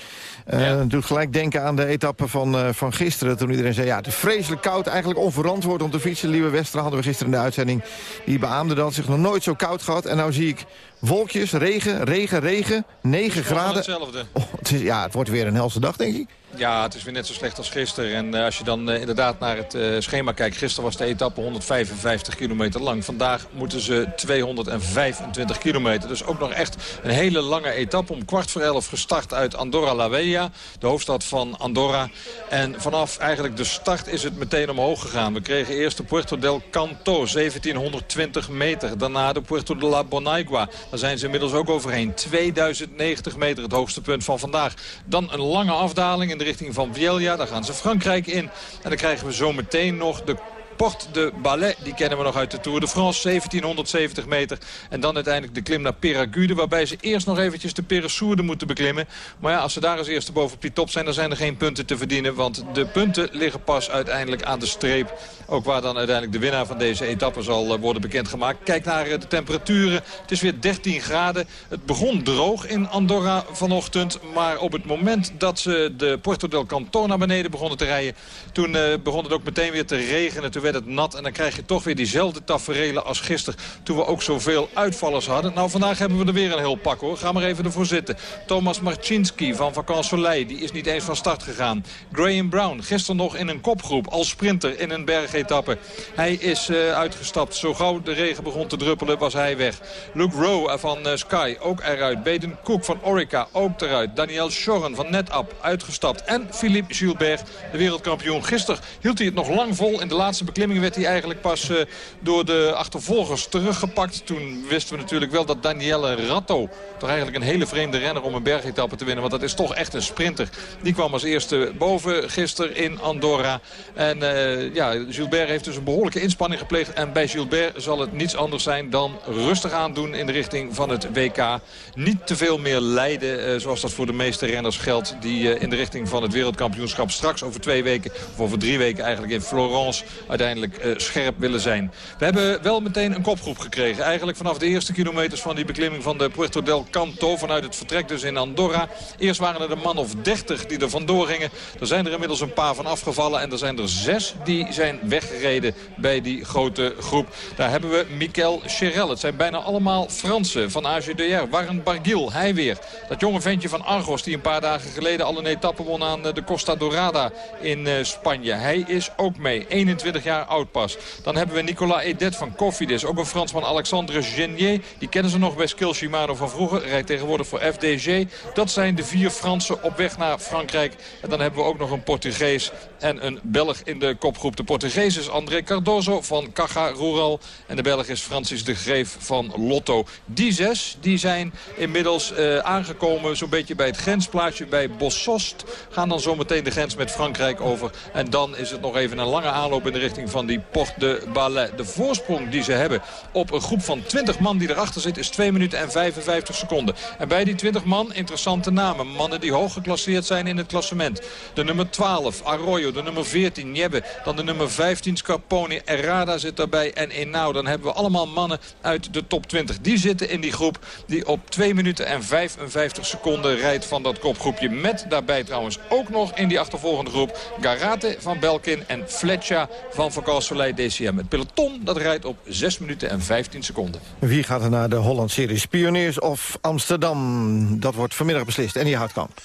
Ja. Doet gelijk denken aan de etappe van, van gisteren. Toen iedereen zei, ja, het is vreselijk koud. Eigenlijk onverantwoord om te fietsen. Lieve Westra hadden we gisteren in de uitzending. Die beaamde dat zich nog nooit zo koud gehad. En nou zie ik wolkjes, regen, regen, regen. 9 graden.
Hetzelfde.
Oh, het is, ja, het wordt weer een helse dag, denk ik.
Ja, het is weer net zo slecht als gisteren. En uh, als je dan uh, inderdaad naar het uh, schema kijkt. Gisteren was de etappe 155 kilometer lang. Vandaag moeten ze 225 kilometer. Dus ook nog echt een hele lange etappe. Om kwart voor elf gestart uit Andorra la Vella. De hoofdstad van Andorra. En vanaf eigenlijk de start is het meteen omhoog gegaan. We kregen eerst de Puerto del Canto. 1720 meter. Daarna de Puerto de la Bonaigua. Daar zijn ze inmiddels ook overheen. 2090 meter het hoogste punt van vandaag. Dan een lange afdaling in de richting van Vielja. Daar gaan ze Frankrijk in. En dan krijgen we zo meteen nog de Porte de Ballet, die kennen we nog uit de Tour de France. 1770 meter. En dan uiteindelijk de klim naar Peragude. Waarbij ze eerst nog eventjes de Peressourde moeten beklimmen. Maar ja, als ze daar als eerste boven op die top zijn... dan zijn er geen punten te verdienen. Want de punten liggen pas uiteindelijk aan de streep. Ook waar dan uiteindelijk de winnaar van deze etappe zal worden bekendgemaakt. Kijk naar de temperaturen. Het is weer 13 graden. Het begon droog in Andorra vanochtend. Maar op het moment dat ze de Porto del Canton naar beneden begonnen te rijden... toen uh, begon het ook meteen weer te regenen. Werd het nat en dan krijg je toch weer diezelfde taferelen als gisteren. Toen we ook zoveel uitvallers hadden. Nou, vandaag hebben we er weer een heel pak hoor. Ga maar even ervoor zitten. Thomas Marcinski van Vacan Soleil, die is niet eens van start gegaan. Graham Brown, gisteren nog in een kopgroep als sprinter in een bergetappe. Hij is uh, uitgestapt. Zo gauw de regen begon te druppelen was hij weg. Luke Rowe van uh, Sky ook eruit. Baden Cook van Orica ook eruit. Daniel Schorren van NetApp uitgestapt. En Philippe Gilbert, de wereldkampioen. Gisteren hield hij het nog lang vol in de laatste beklimming werd hij eigenlijk pas uh, door de achtervolgers teruggepakt. Toen wisten we natuurlijk wel dat Danielle Ratto, toch eigenlijk een hele vreemde renner om een bergetappe te winnen. Want dat is toch echt een sprinter. Die kwam als eerste boven gisteren in Andorra. En uh, ja, Gilbert heeft dus een behoorlijke inspanning gepleegd. En bij Gilbert zal het niets anders zijn dan rustig aandoen in de richting van het WK. Niet te veel meer lijden, uh, zoals dat voor de meeste renners geldt. Die in de richting van het wereldkampioenschap straks over twee weken, of over drie weken eigenlijk in Florence uiteindelijk eh, scherp willen zijn. We hebben wel meteen een kopgroep gekregen. Eigenlijk vanaf de eerste kilometers van die beklimming van de Puerto del Canto. Vanuit het vertrek dus in Andorra. Eerst waren er een man of 30 die er vandoor gingen. Er zijn er inmiddels een paar van afgevallen. En er zijn er zes die zijn weggereden bij die grote groep. Daar hebben we Mikel Cherel. Het zijn bijna allemaal Fransen van AGDR. Warren Barguil, hij weer. Dat jonge ventje van Argos die een paar dagen geleden al een etappe won aan eh, de Costa Dorada in eh, Spanje. Hij is ook mee. 21 jaar pas. Dan hebben we Nicolas Edet van Cofidis. Ook een Fransman Alexandre Genier. Die kennen ze nog bij Skill Shimano van vroeger. Rijdt tegenwoordig voor FDG. Dat zijn de vier Fransen op weg naar Frankrijk. En dan hebben we ook nog een Portugees en een Belg in de kopgroep. De Portugees is André Cardozo van Caja Rural. En de Belg is Francis de Greef van Lotto. Die zes die zijn inmiddels uh, aangekomen zo'n beetje bij het grensplaatsje bij Bossost. Gaan dan zometeen de grens met Frankrijk over. En dan is het nog even een lange aanloop in de richting van die Porte de Balais. De voorsprong die ze hebben op een groep van 20 man die erachter zit is 2 minuten en 55 seconden. En bij die 20 man interessante namen. Mannen die hoog geclasseerd zijn in het klassement. De nummer 12 Arroyo, de nummer 14 Niebbe, dan de nummer 15 Scarponi, Errada zit daarbij en Enau. Dan hebben we allemaal mannen uit de top 20. Die zitten in die groep die op 2 minuten en 55 seconden rijdt van dat kopgroepje. Met daarbij trouwens ook nog in die achtervolgende groep Garate van Belkin en Fletcher van Soleil DCM. Het peloton dat rijdt op 6 minuten en 15 seconden.
Wie gaat er naar de Holland-series? Pioniers of Amsterdam? Dat wordt vanmiddag beslist. En die houdt kamp.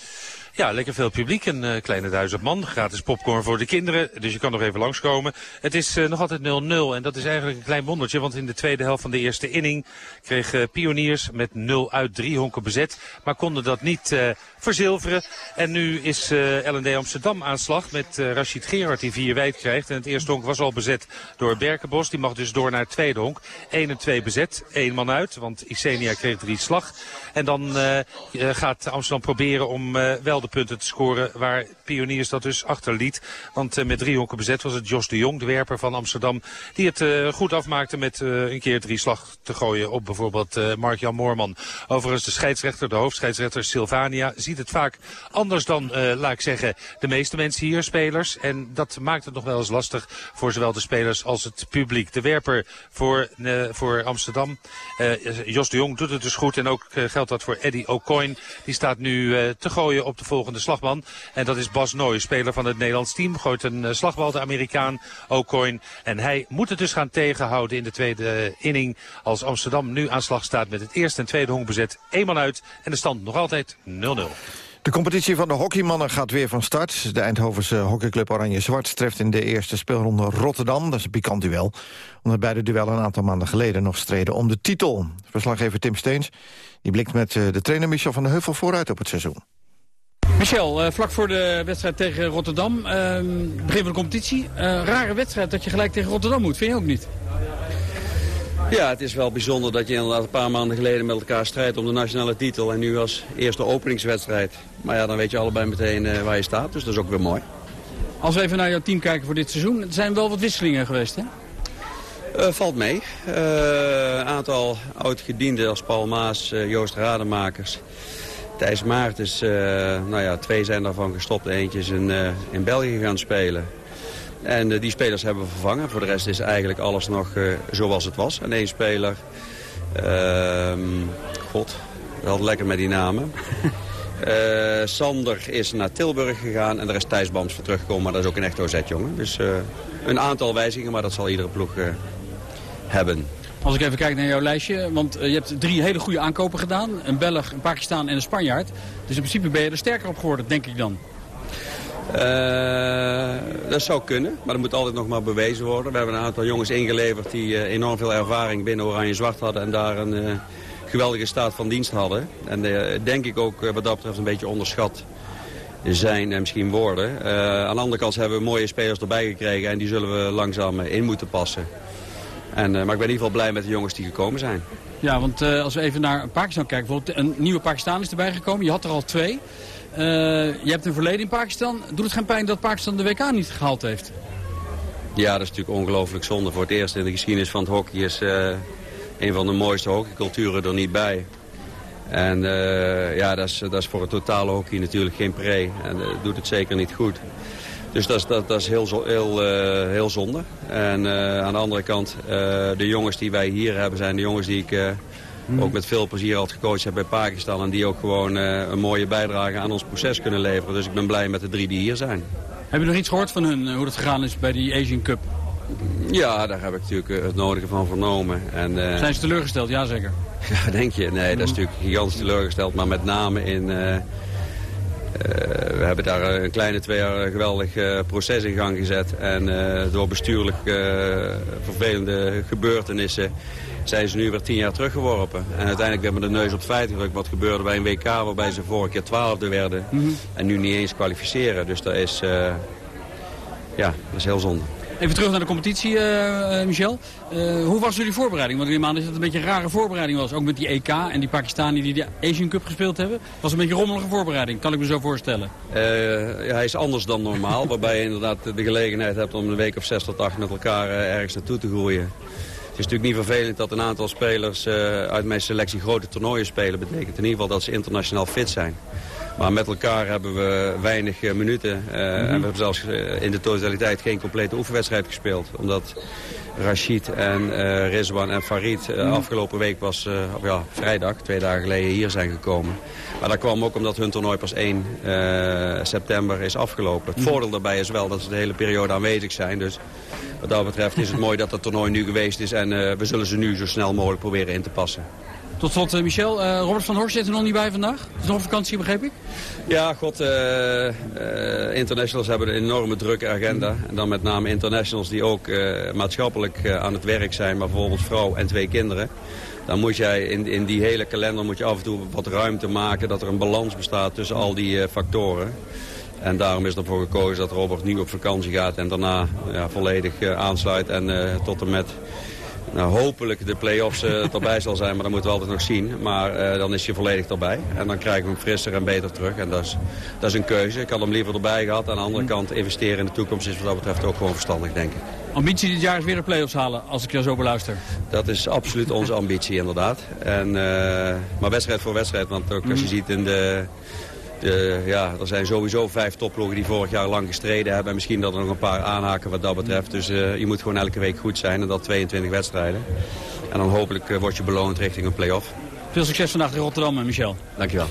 Ja, lekker veel publiek. Een uh, kleine duizend man. Gratis popcorn voor de kinderen. Dus je kan nog even langskomen. Het is uh, nog altijd 0-0. En dat is eigenlijk een klein wondertje. Want in de tweede helft van de eerste inning kreeg uh, Pioniers met 0 uit 3 honken bezet. Maar konden dat niet verzilveren. En nu is LND Amsterdam aan slag met Rashid Gerard die vier wijd krijgt. En het eerste honk was al bezet door Berkenbos. Die mag dus door naar het tweede honk. 1 en 2 bezet. Eén man uit. Want Isenia kreeg drie slag. En dan gaat Amsterdam proberen om wel de punten te scoren waar Pioniers dat dus achterliet. Want uh, met drie honken bezet was het Jos de Jong, de werper van Amsterdam, die het uh, goed afmaakte met uh, een keer drie slag te gooien op bijvoorbeeld Mark-Jan Moorman. Overigens de scheidsrechter, de hoofdscheidsrechter Sylvania, ziet het vaak anders dan, laat ik zeggen, de meeste mensen hier, spelers. En dat maakt het nog wel eens lastig voor zowel de spelers als het publiek. De werper voor, voor Amsterdam, Jos de Jong, doet het dus goed. En ook geldt dat voor Eddie O'Coin. Die staat nu te gooien op de volgende slagman. En dat is Bas Nooy, speler van het Nederlands team. Gooit een uh, slagbal, de Amerikaan O'Coin. En hij moet het dus gaan tegenhouden in de tweede inning. Als Amsterdam nu aan slag staat met het eerste en tweede hongbezet. Eenmaal uit en de stand nog altijd 0-0.
De competitie van de hockeymannen gaat weer van start. De Eindhovense hockeyclub Oranje-Zwart treft in de eerste speelronde Rotterdam. Dat is een pikant duel. Omdat beide duellen een aantal maanden geleden nog streden om de titel. Verslaggever Tim Steens die blikt met eh, de trainer Michel van der Heuvel vooruit op het seizoen.
Michel, uh, vlak voor de wedstrijd tegen Rotterdam, uh, begin van de competitie. Uh, rare wedstrijd dat je gelijk tegen Rotterdam moet, vind je ook niet?
Ja, het is wel bijzonder dat je inderdaad een paar maanden geleden met elkaar strijdt om de nationale titel. En nu als eerste openingswedstrijd. Maar ja, dan weet je allebei meteen waar je staat, dus dat is ook weer mooi.
Als we even naar jouw team kijken voor dit seizoen, er zijn wel wat wisselingen geweest, hè?
Uh, valt mee. Een aantal oud-gedienden als Paul Maas, Joost Rademakers... Thijs Maartens, uh, nou ja, twee zijn daarvan gestopt. Eentje is in, uh, in België gaan spelen. En uh, die spelers hebben we vervangen. Voor de rest is eigenlijk alles nog zoals het was. En één speler, ehm, god, wel lekker met die namen. Sander is naar Tilburg gegaan en daar is Thijs Bams voor teruggekomen. Maar dat is ook een echt OZ-jongen. Dus een aantal wijzigingen, maar dat zal iedere ploeg hebben.
Als ik even kijk naar jouw lijstje, want je hebt drie hele goede aankopen gedaan. Een Belg, een Pakistan en een Spanjaard. Dus in principe ben je er sterker op geworden, denk ik dan.
Uh, dat zou kunnen, maar dat moet altijd nog maar bewezen worden. We hebben een aantal jongens ingeleverd die uh, enorm veel ervaring binnen Oranje-Zwart hadden... en daar een geweldige staat van dienst hadden. En denk ik ook wat dat betreft een beetje onderschat zijn en misschien worden. aan de andere kant hebben we mooie spelers erbij gekregen... en die zullen we langzaam in moeten passen. En, uh, maar ik ben in ieder geval blij met de jongens die gekomen zijn.
Ja, want uh, als we even naar Pakistan kijken. Bijvoorbeeld een nieuwe Pakistan is erbij gekomen. Je had er al twee. Uh, je hebt een verleden in Pakistan. Doet het geen pijn dat Pakistan de WK niet gehaald heeft?
Ja, dat is natuurlijk ongelooflijk zonde. Voor het eerst in de geschiedenis van het hockey is een van de mooiste hockeyculturen er niet bij. En ja, dat is, dat is voor het totale hockey natuurlijk geen pre. En doet het zeker niet goed. Dus dat is, dat, dat is heel, eh, heel zonde. En eh, aan de andere kant, eh, de jongens die wij hier hebben zijn de jongens die ik eh, ook met veel plezier had gecoacht heb bij Pakistan. En die ook gewoon een mooie bijdrage aan ons proces kunnen leveren. Dus ik ben blij met de drie die hier zijn.
Heb je nog iets gehoord van hun, hoe dat gegaan is bij die Asian Cup?
Ja, daar heb ik natuurlijk het nodige van vernomen. En,
Zijn ze teleurgesteld? Jazeker.
Ja, denk je? Nee, dat is natuurlijk gigantisch teleurgesteld. Maar met name in... eh, eh, we hebben daar eh, een kleine twee jaar een geweldig eh, proces in gang gezet. En eh, door bestuurlijk eh, vervelende gebeurtenissen zijn ze nu weer tien jaar teruggeworpen. En uiteindelijk weer met de neus op het feit gedrukt. Wat gebeurde bij een WK waarbij ze vorige keer twaalfde werden. En nu niet eens kwalificeren. Dus dat is, eh, ja, dat is heel zonde.
Even terug naar de competitie, eh, eh, Michel. Eh, hoe was jullie voorbereiding? Want ik neem aan dat het een beetje een rare voorbereiding was. Ook met die EK en die Pakistani die de Asian Cup gespeeld hebben. Was een beetje een rommelige voorbereiding, kan ik me zo voorstellen.
Ja, hij is anders dan normaal, waarbij je inderdaad de gelegenheid hebt om een week of zes tot acht met elkaar ergens naartoe te groeien. Het is natuurlijk niet vervelend dat een aantal spelers uit mijn selectie grote toernooien spelen. betekent in ieder geval dat ze internationaal fit zijn. Maar met elkaar hebben we weinig eh, minuten. eh, En we hebben zelfs eh, in de totaliteit geen complete oefenwedstrijd gespeeld. Omdat Rashid en Rizwan en Farid eh, afgelopen week was, of ja, vrijdag, twee dagen geleden hier zijn gekomen. Maar dat kwam ook omdat hun toernooi pas 1 eh, september is afgelopen. Het voordeel daarbij is wel dat ze de hele periode aanwezig zijn. Dus wat dat betreft is het mooi dat het toernooi nu geweest is. En we zullen ze nu zo snel mogelijk proberen in te passen.
Tot slot, eh, Michel. Eh, Robert van Horst zit er nog niet bij vandaag. Het is nog vakantie, begreep ik?
Ja, god, eh, internationals hebben een enorme drukke agenda. En dan met name internationals die ook maatschappelijk aan het werk zijn. Maar bijvoorbeeld vrouw en twee kinderen. Dan moet jij in, in die hele kalender moet je af en toe wat ruimte maken. Dat er een balans bestaat tussen al die factoren. En daarom is ervoor gekozen dat Robert nu op vakantie gaat. En daarna ja, volledig aansluit. En tot en met nou, hopelijk de play-offs eh, erbij zal zijn, maar dat moeten we altijd nog zien. Maar eh, dan is je volledig erbij. En dan krijgen we hem frisser en beter terug. En dat is, dat is een keuze. Ik had hem liever erbij gehad. Aan de andere kant, investeren in de toekomst is wat dat betreft ook gewoon verstandig, denk ik.
Ambitie dit jaar is weer de play-offs halen, als ik jou zo beluister.
Dat is absoluut onze ambitie, inderdaad. En, eh, maar wedstrijd voor wedstrijd, want ook als je ziet in de... De, ja, er zijn sowieso vijf topploegen die vorig jaar lang gestreden hebben. En misschien dat er nog een paar aanhaken wat dat betreft. Dus eh, je moet gewoon elke week goed zijn. En dat 22 wedstrijden. En dan hopelijk eh, word je beloond richting een play-off.
Veel succes vandaag in Rotterdam, eh, Michel.
Dankjewel.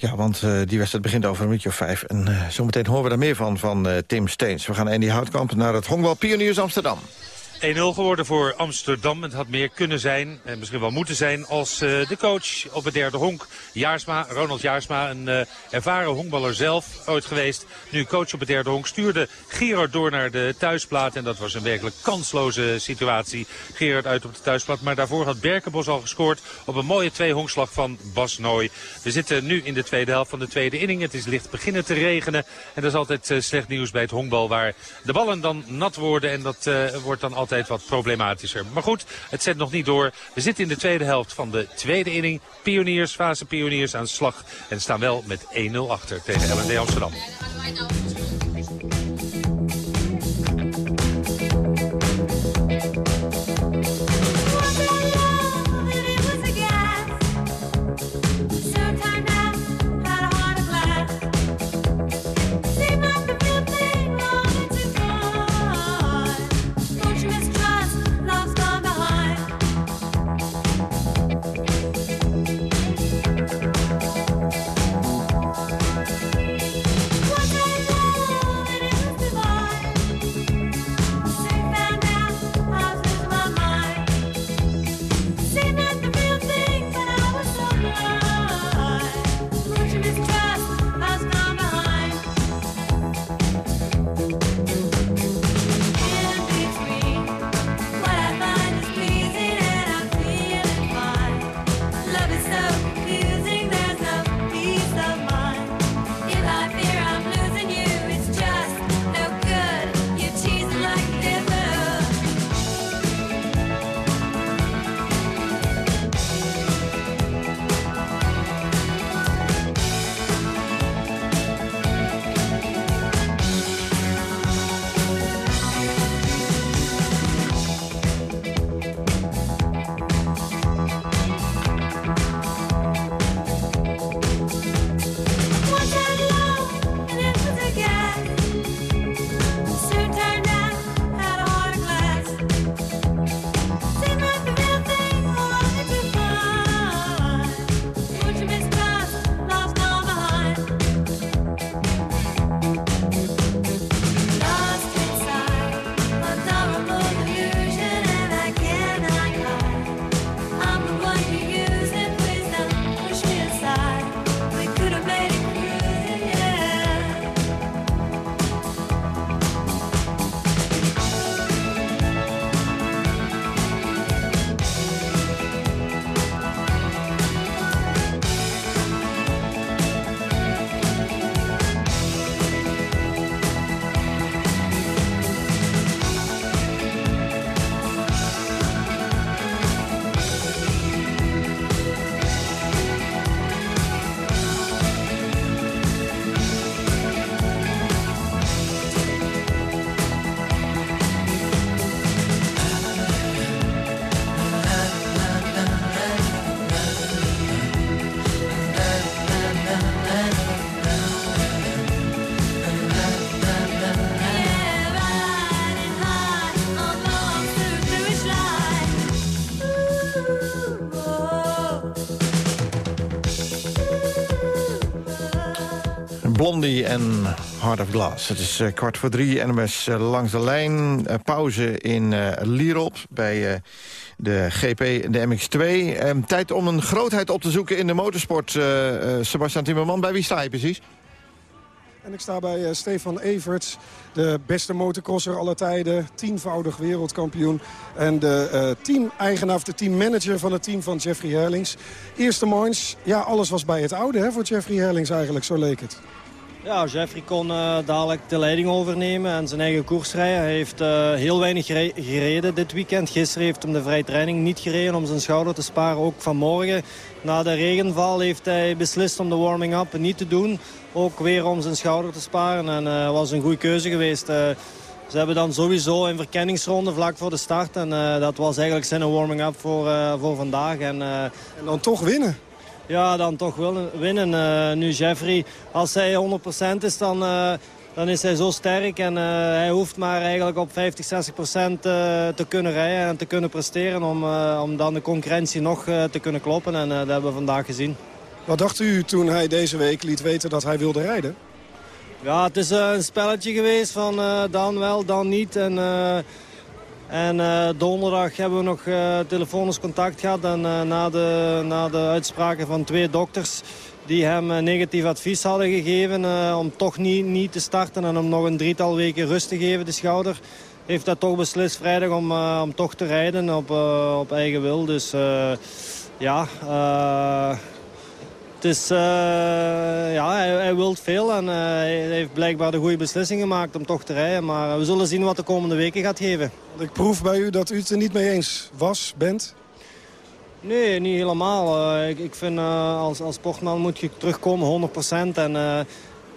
Ja, want eh, die wedstrijd begint over een minuutje of vijf. En eh, zometeen horen we daar meer van, van eh, Tim Steens. We gaan Andy Houtkamp naar het Hongwal Pioniers Amsterdam.
1-0 geworden voor Amsterdam. Het had meer kunnen zijn, en misschien wel moeten zijn, als eh, de coach op het derde honk. Jaarsma, Ronald Jaarsma, een eh, ervaren honkballer zelf ooit geweest. Nu coach op het derde honk, stuurde Gerard door naar de thuisplaat. En dat was een werkelijk kansloze situatie. Gerard uit op de thuisplaat, maar daarvoor had Berkenbos al gescoord op een mooie twee-honkslag van Bas Nooy. We zitten nu in de tweede helft van de tweede inning. Het is licht beginnen te regenen. En dat is altijd eh, slecht nieuws bij het honkbal, waar de ballen dan nat worden. En dat wordt dan altijd wat problematischer. Maar goed, het zet nog niet door. We zitten in de tweede helft van de tweede inning. Pioniers, fase pioniers aan de slag. En staan wel met 1-0 achter tegen LND Amsterdam.
En Heart of Glass. Het is eh, kwart voor drie, NMS uh, langs de lijn. Eh, pauze in Lierop bij de GP de MX2. Ehm, tijd om een grootheid op te zoeken in de motorsport. Sebastian Timmerman, bij wie sta je precies?
En ik sta bij Stefan Everts, de beste motocrosser aller tijden. Tienvoudig wereldkampioen. En de team-eigenaar de teammanager van het team van Jeffrey Herlings. Eerste moins, ja, alles was bij het oude hè, voor Jeffrey Herlings eigenlijk, zo leek het.
Ja, Jeffrey kon uh, dadelijk de leiding overnemen en zijn eigen koers rijden. Hij heeft uh, heel weinig gereden dit weekend. Gisteren heeft hem de vrije training niet gereden om zijn schouder te sparen. Ook vanmorgen, na de regenval, heeft hij beslist om de warming-up niet te doen. Ook weer om zijn schouder te sparen en uh, was een goede keuze geweest. ze hebben dan sowieso een verkenningsronde vlak voor de start. En dat was eigenlijk zijn warming-up voor, voor vandaag. En,
en dan toch winnen.
Ja, dan toch willen winnen. Uh, nu Jeffrey, als hij 100% is, dan, uh, dan is hij zo sterk. En uh, hij hoeft maar eigenlijk op 50, 60% te kunnen rijden en te kunnen presteren... om, om dan de concurrentie nog te kunnen kloppen. En dat hebben we vandaag gezien.
Wat dacht u toen hij deze week liet weten dat hij wilde rijden?
Ja, het is een spelletje geweest van dan wel, dan niet. En, en uh, donderdag hebben we nog uh, telefonisch contact gehad. En uh, na, de, na de uitspraken van twee dokters die hem negatief advies hadden gegeven... om toch niet, niet te starten en om nog een drietal weken rust te geven, de schouder... heeft hij toch beslist vrijdag om, om toch te rijden op, op eigen wil. Dus ja... Het is, uh, ja, hij, hij wil veel en uh, hij heeft blijkbaar de goede beslissing gemaakt om toch te rijden. Maar we zullen zien wat de komende weken gaat geven.
Ik proef bij u dat u het er niet mee eens was, bent?
Nee, niet helemaal. Uh, ik, ik, vind als, als sportman moet je terugkomen 100%. En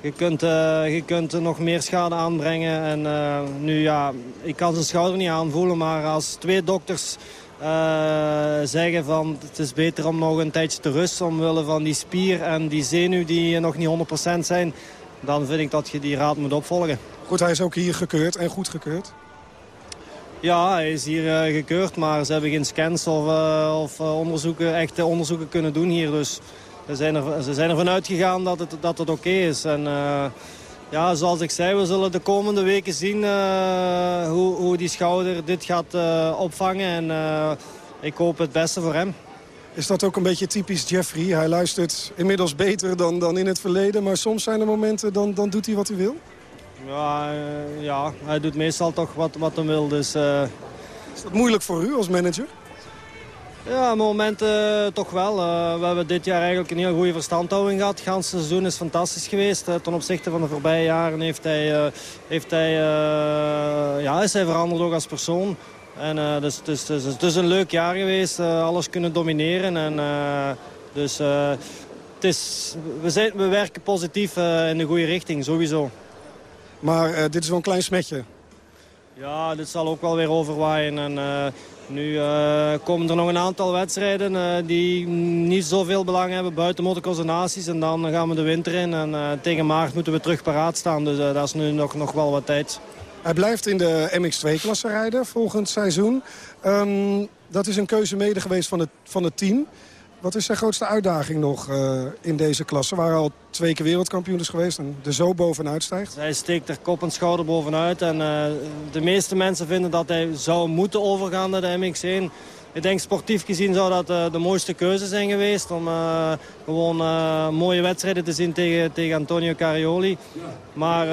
je kunt, je kunt nog meer schade aanbrengen. En nu ja, ik kan zijn schouder niet aanvoelen, maar als twee dokters zeggen van het is beter om nog een tijdje te rusten omwille van die spier en die zenuw die nog niet 100% zijn, dan vind ik dat je die raad moet opvolgen.
Goed, hij is ook hier gekeurd en goed gekeurd?
Ja, hij is hier uh, gekeurd, maar ze hebben geen scans of, uh, of onderzoeken, echte onderzoeken kunnen doen hier. Dus ze zijn, er, ze zijn ervan uitgegaan dat het, dat het oké okay is. En, ja, zoals ik zei, we zullen de komende weken zien uh, hoe, hoe, die schouder dit gaat uh, opvangen. En uh, ik hoop het beste voor hem.
Is dat ook een beetje typisch Jeffrey? Hij luistert inmiddels beter dan, dan in het verleden. Maar soms zijn er momenten, dan, dan doet hij wat hij wil?
Ja, ja hij doet meestal toch wat, wat hij wil. Dus,
Is dat moeilijk voor u als manager?
Ja, momenten uh, toch wel. Uh, we hebben dit jaar eigenlijk een heel goede verstandhouding gehad. Het ganse seizoen is fantastisch geweest. Uh, ten opzichte van de voorbije jaren heeft hij, heeft hij, ja, is hij veranderd ook als persoon. En, dus, dus, dus, het is een leuk jaar geweest. alles kunnen domineren. En, dus het is, we, zijn, we werken positief in de goede richting, sowieso.
Maar dit is wel een klein smetje.
Ja, dit zal ook wel weer overwaaien. En, nu uh, komen er nog een aantal wedstrijden uh, die niet zoveel belang hebben buiten motocross en dan gaan we de winter in en uh, tegen maart moeten we terug paraat staan. Dus dat is nu nog, nog wel wat tijd.
Hij blijft in de MX2-klasse rijden volgend seizoen. Um, dat is een keuze mede geweest van het, van het team. Wat is zijn grootste uitdaging nog uh, in deze klasse? Waar hij al twee keer wereldkampioen geweest en er zo bovenuit stijgt?
Hij steekt er kop en schouder bovenuit. En uh, de meeste mensen vinden dat hij zou moeten overgaan naar de MX1. Ik denk sportief gezien zou dat uh, de mooiste keuze zijn geweest. Om gewoon mooie wedstrijden te zien tegen, tegen Antonio Carioli. Maar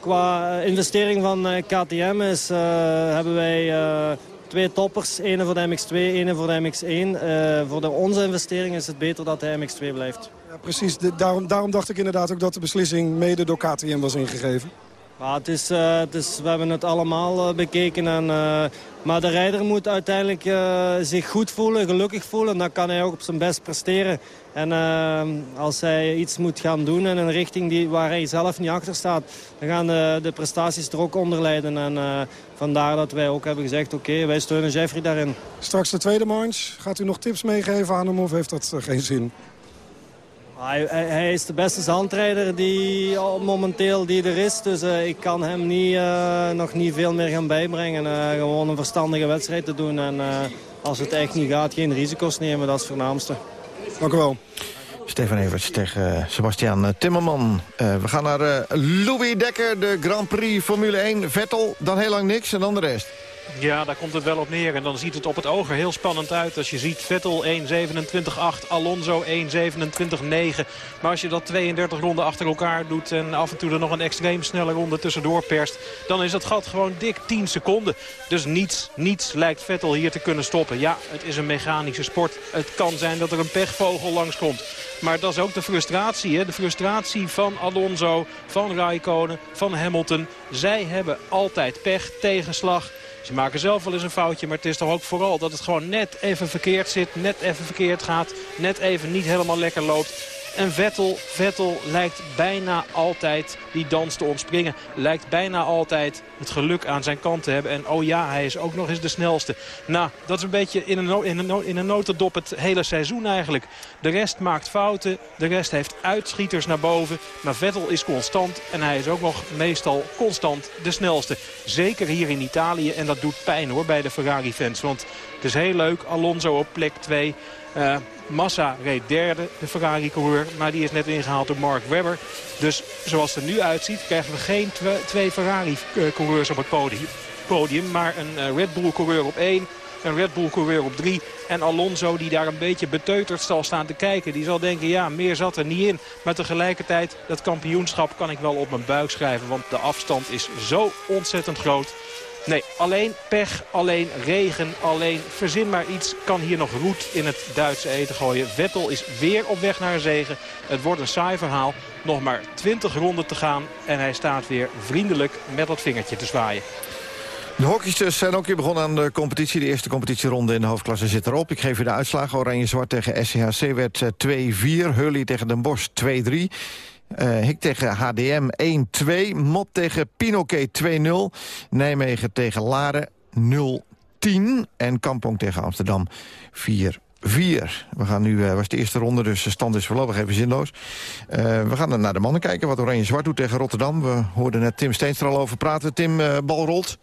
qua investering van KTM is, hebben wij twee toppers. Ene voor de MX2, ene voor de MX1. Uh, voor de, onze investering is het beter dat de MX2 blijft.
Ja, precies. De, daarom, daarom dacht ik inderdaad ook dat de beslissing mede door KTM was ingegeven.
Ja, het is, uh, het is, we hebben het allemaal uh, bekeken. En, uh, maar de rijder moet uiteindelijk zich goed voelen, gelukkig voelen. Dan kan hij ook op zijn best presteren. En als hij iets moet gaan doen in een richting die, waar hij zelf niet achter staat... dan gaan de, de prestaties er ook onder lijden. En vandaar dat wij ook hebben gezegd, oké, wij steunen Jeffrey daarin.
Straks de tweede manche. Gaat u nog tips meegeven aan hem of heeft dat geen zin?
Hij, hij, is de beste zandrijder die momenteel die er is. Dus uh, ik kan hem niet, uh, nog niet veel meer gaan bijbrengen. Uh, gewoon een verstandige wedstrijd te doen. En als het echt niet gaat, geen risico's nemen. Dat is het voornaamste.
Dank u wel.
Stefan Everts tegen eh, Sebastian Timmerman. Eh, we gaan naar eh, Louis Dekker, de Grand Prix Formule 1. Vettel, dan heel lang niks en dan de rest.
Ja, daar komt het wel op neer. En dan ziet het op het oog er heel spannend uit. Als je ziet Vettel 1.27.8, Alonso 1.27.9. Maar als je dat 32 ronden achter elkaar doet... en af en toe er nog een extreem snelle ronde tussendoor perst... dan is dat gat gewoon dik 10 seconden. Dus niets, niets lijkt Vettel hier te kunnen stoppen. Ja, het is een mechanische sport. Het kan zijn dat er een pechvogel langskomt. Maar dat is ook de frustratie. Hè? De frustratie van Alonso, van Raikkonen, van Hamilton. Zij hebben altijd pech, tegenslag... Ze maken zelf wel eens een foutje, maar het is toch ook vooral dat het gewoon net even verkeerd zit. Net even verkeerd gaat, net even niet helemaal lekker loopt. En Vettel, Vettel lijkt bijna altijd die dans te ontspringen. Lijkt bijna altijd het geluk aan zijn kant te hebben. En oh ja, hij is ook nog eens de snelste. Nou, dat is een beetje in een, in een, in een notendop het hele seizoen eigenlijk. De rest maakt fouten. De rest heeft uitschieters naar boven. Maar Vettel is constant. En hij is ook nog meestal constant de snelste. Zeker hier in Italië. En dat doet pijn hoor bij de Ferrari-fans. Want het is heel leuk. Alonso op plek 2. Uh, Massa reed derde, de Ferrari-coureur. Maar die is net ingehaald door Mark Webber. Dus zoals het er nu uitziet krijgen we geen twee Ferrari-coureurs op het podium. maar een uh, Red Bull-coureur op één. Een Red Bull-coureur op drie. En Alonso die daar een beetje beteuterd zal staan te kijken. Die zal denken, ja, meer zat er niet in. Maar tegelijkertijd, dat kampioenschap kan ik wel op mijn buik schrijven. Want de afstand is zo ontzettend groot. Nee, alleen pech, alleen regen, alleen verzin maar iets. Kan hier nog roet in het Duitse eten gooien. Vettel is weer op weg naar een zegen. Het wordt een saai verhaal. Nog maar 20 ronden te gaan. En hij staat weer vriendelijk met dat vingertje te zwaaien.
De hockeysters zijn ook weer begonnen aan de competitie. De eerste competitieronde in de hoofdklasse zit erop. Ik geef u de uitslagen. Oranje-zwart tegen SCHC werd 2-4. Hurley tegen Den Bosch 2-3. Uh, Hik tegen HDM 1-2. Mop tegen Pinoquet 2-0. Nijmegen tegen Laren 0-10. En Kampong tegen Amsterdam 4 4. We gaan nu, uh, was de eerste ronde, dus de stand is voorlopig even zinloos. Uh, we gaan naar de mannen kijken, wat Oranje-Zwart doet tegen Rotterdam. We hoorden net Tim Steenstra al over praten. Tim, uh, bal rolt.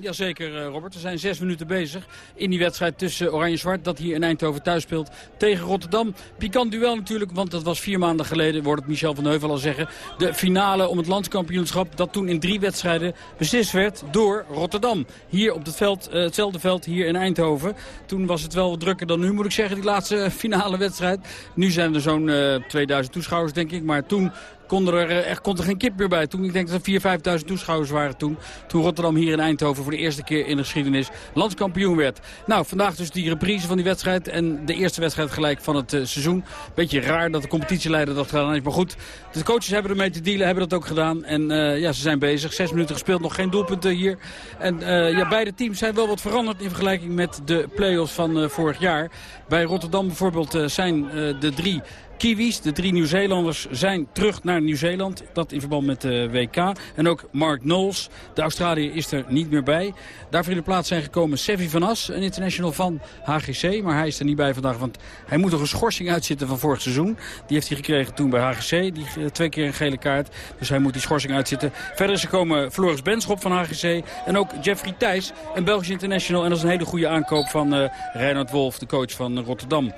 Jazeker, eh, Robert. We zijn zes minuten bezig in die wedstrijd tussen Oranje-Zwart... dat hier in Eindhoven thuis speelt tegen Rotterdam. Pikant duel natuurlijk, want dat was vier maanden geleden... wordt het Michel van Heuvel al zeggen. De finale om het landskampioenschap dat toen in drie wedstrijden beslist werd door Rotterdam. Hier op het veld, uh, hetzelfde veld hier in Eindhoven. Toen was het wel wat drukker dan nu, moet ik zeggen, die laatste finale wedstrijd. Nu zijn er zo'n uh, 2000 toeschouwers, denk ik. Maar toen kon er, eh, echt, kon er geen kip meer bij. Toen, ik denk dat er 4.000, 5.000 toeschouwers waren toen. Toen Rotterdam hier in Eindhoven voor de eerste keer in de geschiedenis landskampioen werd. Nou, vandaag dus die reprise van die wedstrijd. En de eerste wedstrijd gelijk van het uh, seizoen. Beetje raar dat de competitieleider dat gedaan heeft. Maar goed, de coaches hebben ermee te dealen, hebben dat ook gedaan. En uh, ja, ze zijn bezig. Zes minuten gespeeld, nog geen doelpunten hier. En uh, ja, beide teams zijn wel wat veranderd in vergelijking met de play-offs van vorig jaar. Bij Rotterdam bijvoorbeeld zijn de drie Kiwis, de drie Nieuw-Zeelanders, zijn terug naar Nieuw-Zeeland. Dat in verband met de WK. En ook Mark Knowles, de Australiër, is er niet meer bij. Daarvoor in de plaats zijn gekomen Sevi van As, een international van HGC. Maar hij is er niet bij vandaag, want hij moet nog een schorsing uitzitten van vorig seizoen. Die heeft hij gekregen toen bij HGC. Die, uh, twee keer een gele kaart. Dus hij moet die schorsing uitzitten. Verder is er gekomen Floris Benschop van HGC. En ook Jeffrey Thijs, een Belgisch international. En dat is een hele goede aankoop van uh, Reinhard Wolf, de coach van Rotterdam.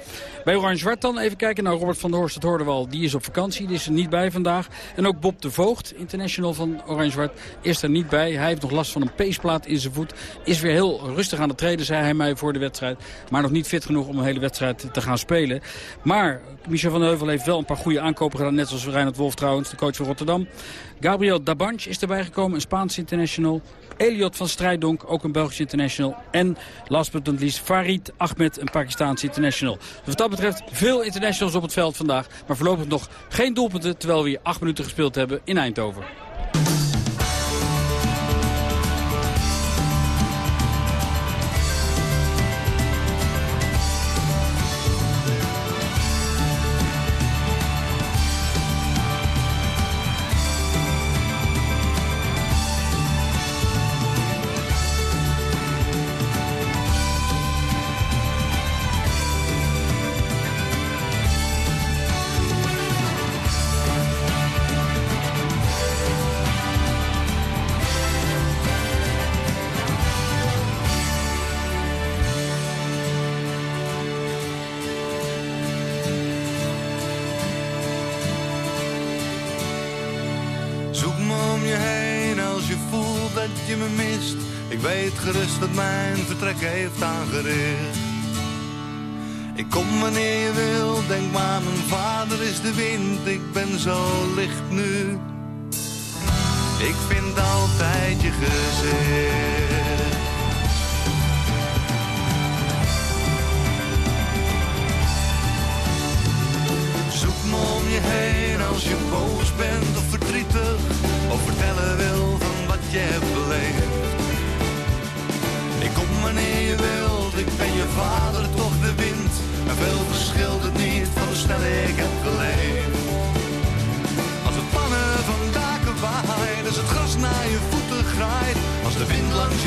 Bij Oranje-Zwart dan even kijken naar Robert van der Horst. Dat hoorden die is op vakantie. Die is er niet bij vandaag. En ook Bob de Voogd, international van Oranje-Zwart, is er niet bij. Hij heeft nog last van een peesplaat in zijn voet. Is weer heel rustig aan het treden, zei hij mij voor de wedstrijd. Maar nog niet fit genoeg om een hele wedstrijd te gaan spelen. Maar Michel van Heuvel heeft wel een paar goede aankopen gedaan. Net zoals Reinhard Wolf trouwens, de coach van Rotterdam. Gabriel Dabanch is erbij gekomen, een Spaans international. Eliot van Strijdonk, ook een Belgisch international. En last but not least Farid Ahmed, een Pakistaanse international. Dus wat dat betreft veel internationals op het veld vandaag. Maar voorlopig nog geen doelpunten, terwijl we hier acht minuten gespeeld hebben in Eindhoven.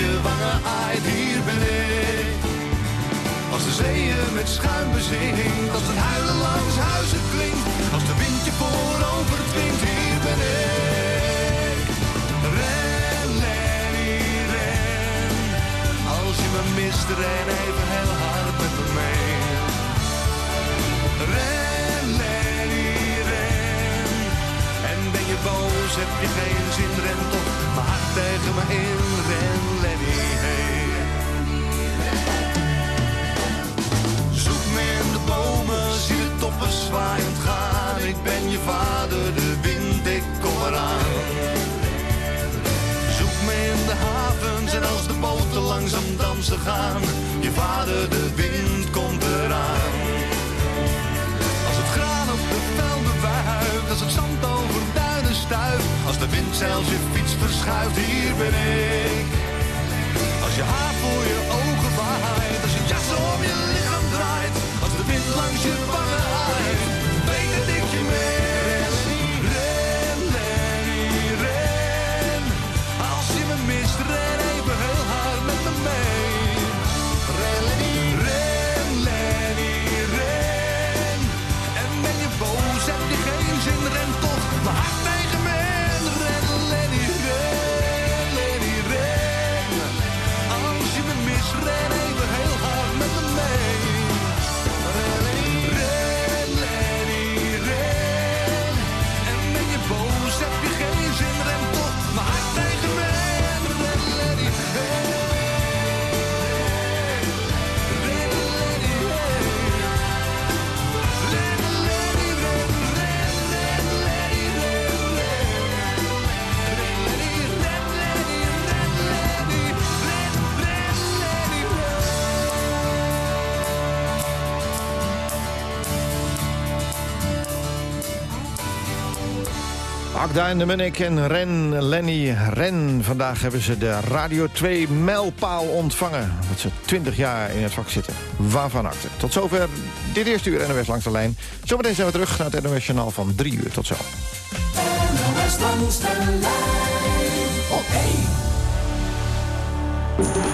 Je wangen aait, hier ben ik. Als de zeeën met schuim bezinkt, als het huilen langs huizen klinkt. Als de wind je voorover dwingt, hier ben ik. Ren, Lenny, ren. Als je me mist, ren even heel hard met me mee. Ren, Lenny, ren. En ben je boos, heb je geen zin, ren toch hart tegen me in. Ren, zwaaiend gaan. Ik ben je vader, de wind, ik kom eraan. Zoek me in de havens en als de boten langzaam dansen gaan. Je vader, de wind, komt eraan. Als het graan op de velden wuift, als het zand over duinen stuift. Als de wind zelfs je fiets verschuift, hier ben ik. Als je haar voor je ogen waait, als je jas om je lichaam draait, als de wind langs je wangen
Agda en de Munnik en Ren, Lenny, Ren. Vandaag hebben ze de Radio 2 mijlpaal ontvangen. Dat ze 20 jaar in het vak zitten. Waarvan acte. Tot zover dit eerste uur NOS langs de lijn. Zometeen zijn we terug naar het NOS Journaal van 3 uur. Tot zo.
NOS langs de lijn op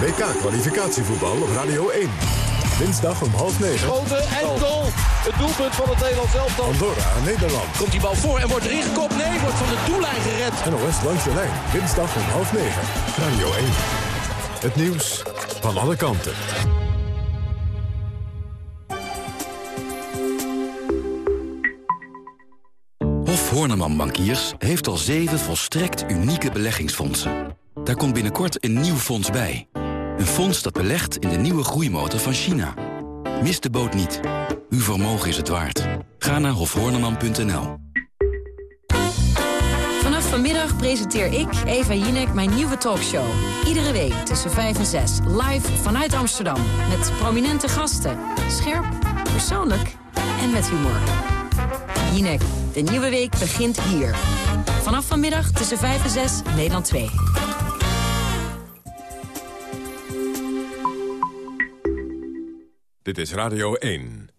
1.
WK-kwalificatievoetbal op Radio 1. Dinsdag om half negen.
Schoten en goal. Het doelpunt van het Nederlands elftal.
Andorra, Nederland.
Komt die bal voor en wordt erin gekopt? Nee, wordt van de doellijn gered.
NOS langs de lijn. Dinsdag om half negen. Radio 1. Het nieuws van alle kanten.
Hof Horneman Bankiers heeft al zeven volstrekt unieke beleggingsfondsen. Daar komt binnenkort een nieuw fonds bij. Een fonds dat belegt in de nieuwe groeimotor van China. Mis de boot niet. Uw vermogen is het waard. Ga naar hofhorneman.nl.
Vanaf vanmiddag presenteer ik, Eva Jinek, mijn nieuwe talkshow. Iedere week tussen 5 en 6, live vanuit Amsterdam. Met prominente gasten. Scherp, persoonlijk en met humor. Jinek, de nieuwe week begint hier. Vanaf vanmiddag tussen 5 en 6, Nederland 2.
Dit is Radio 1.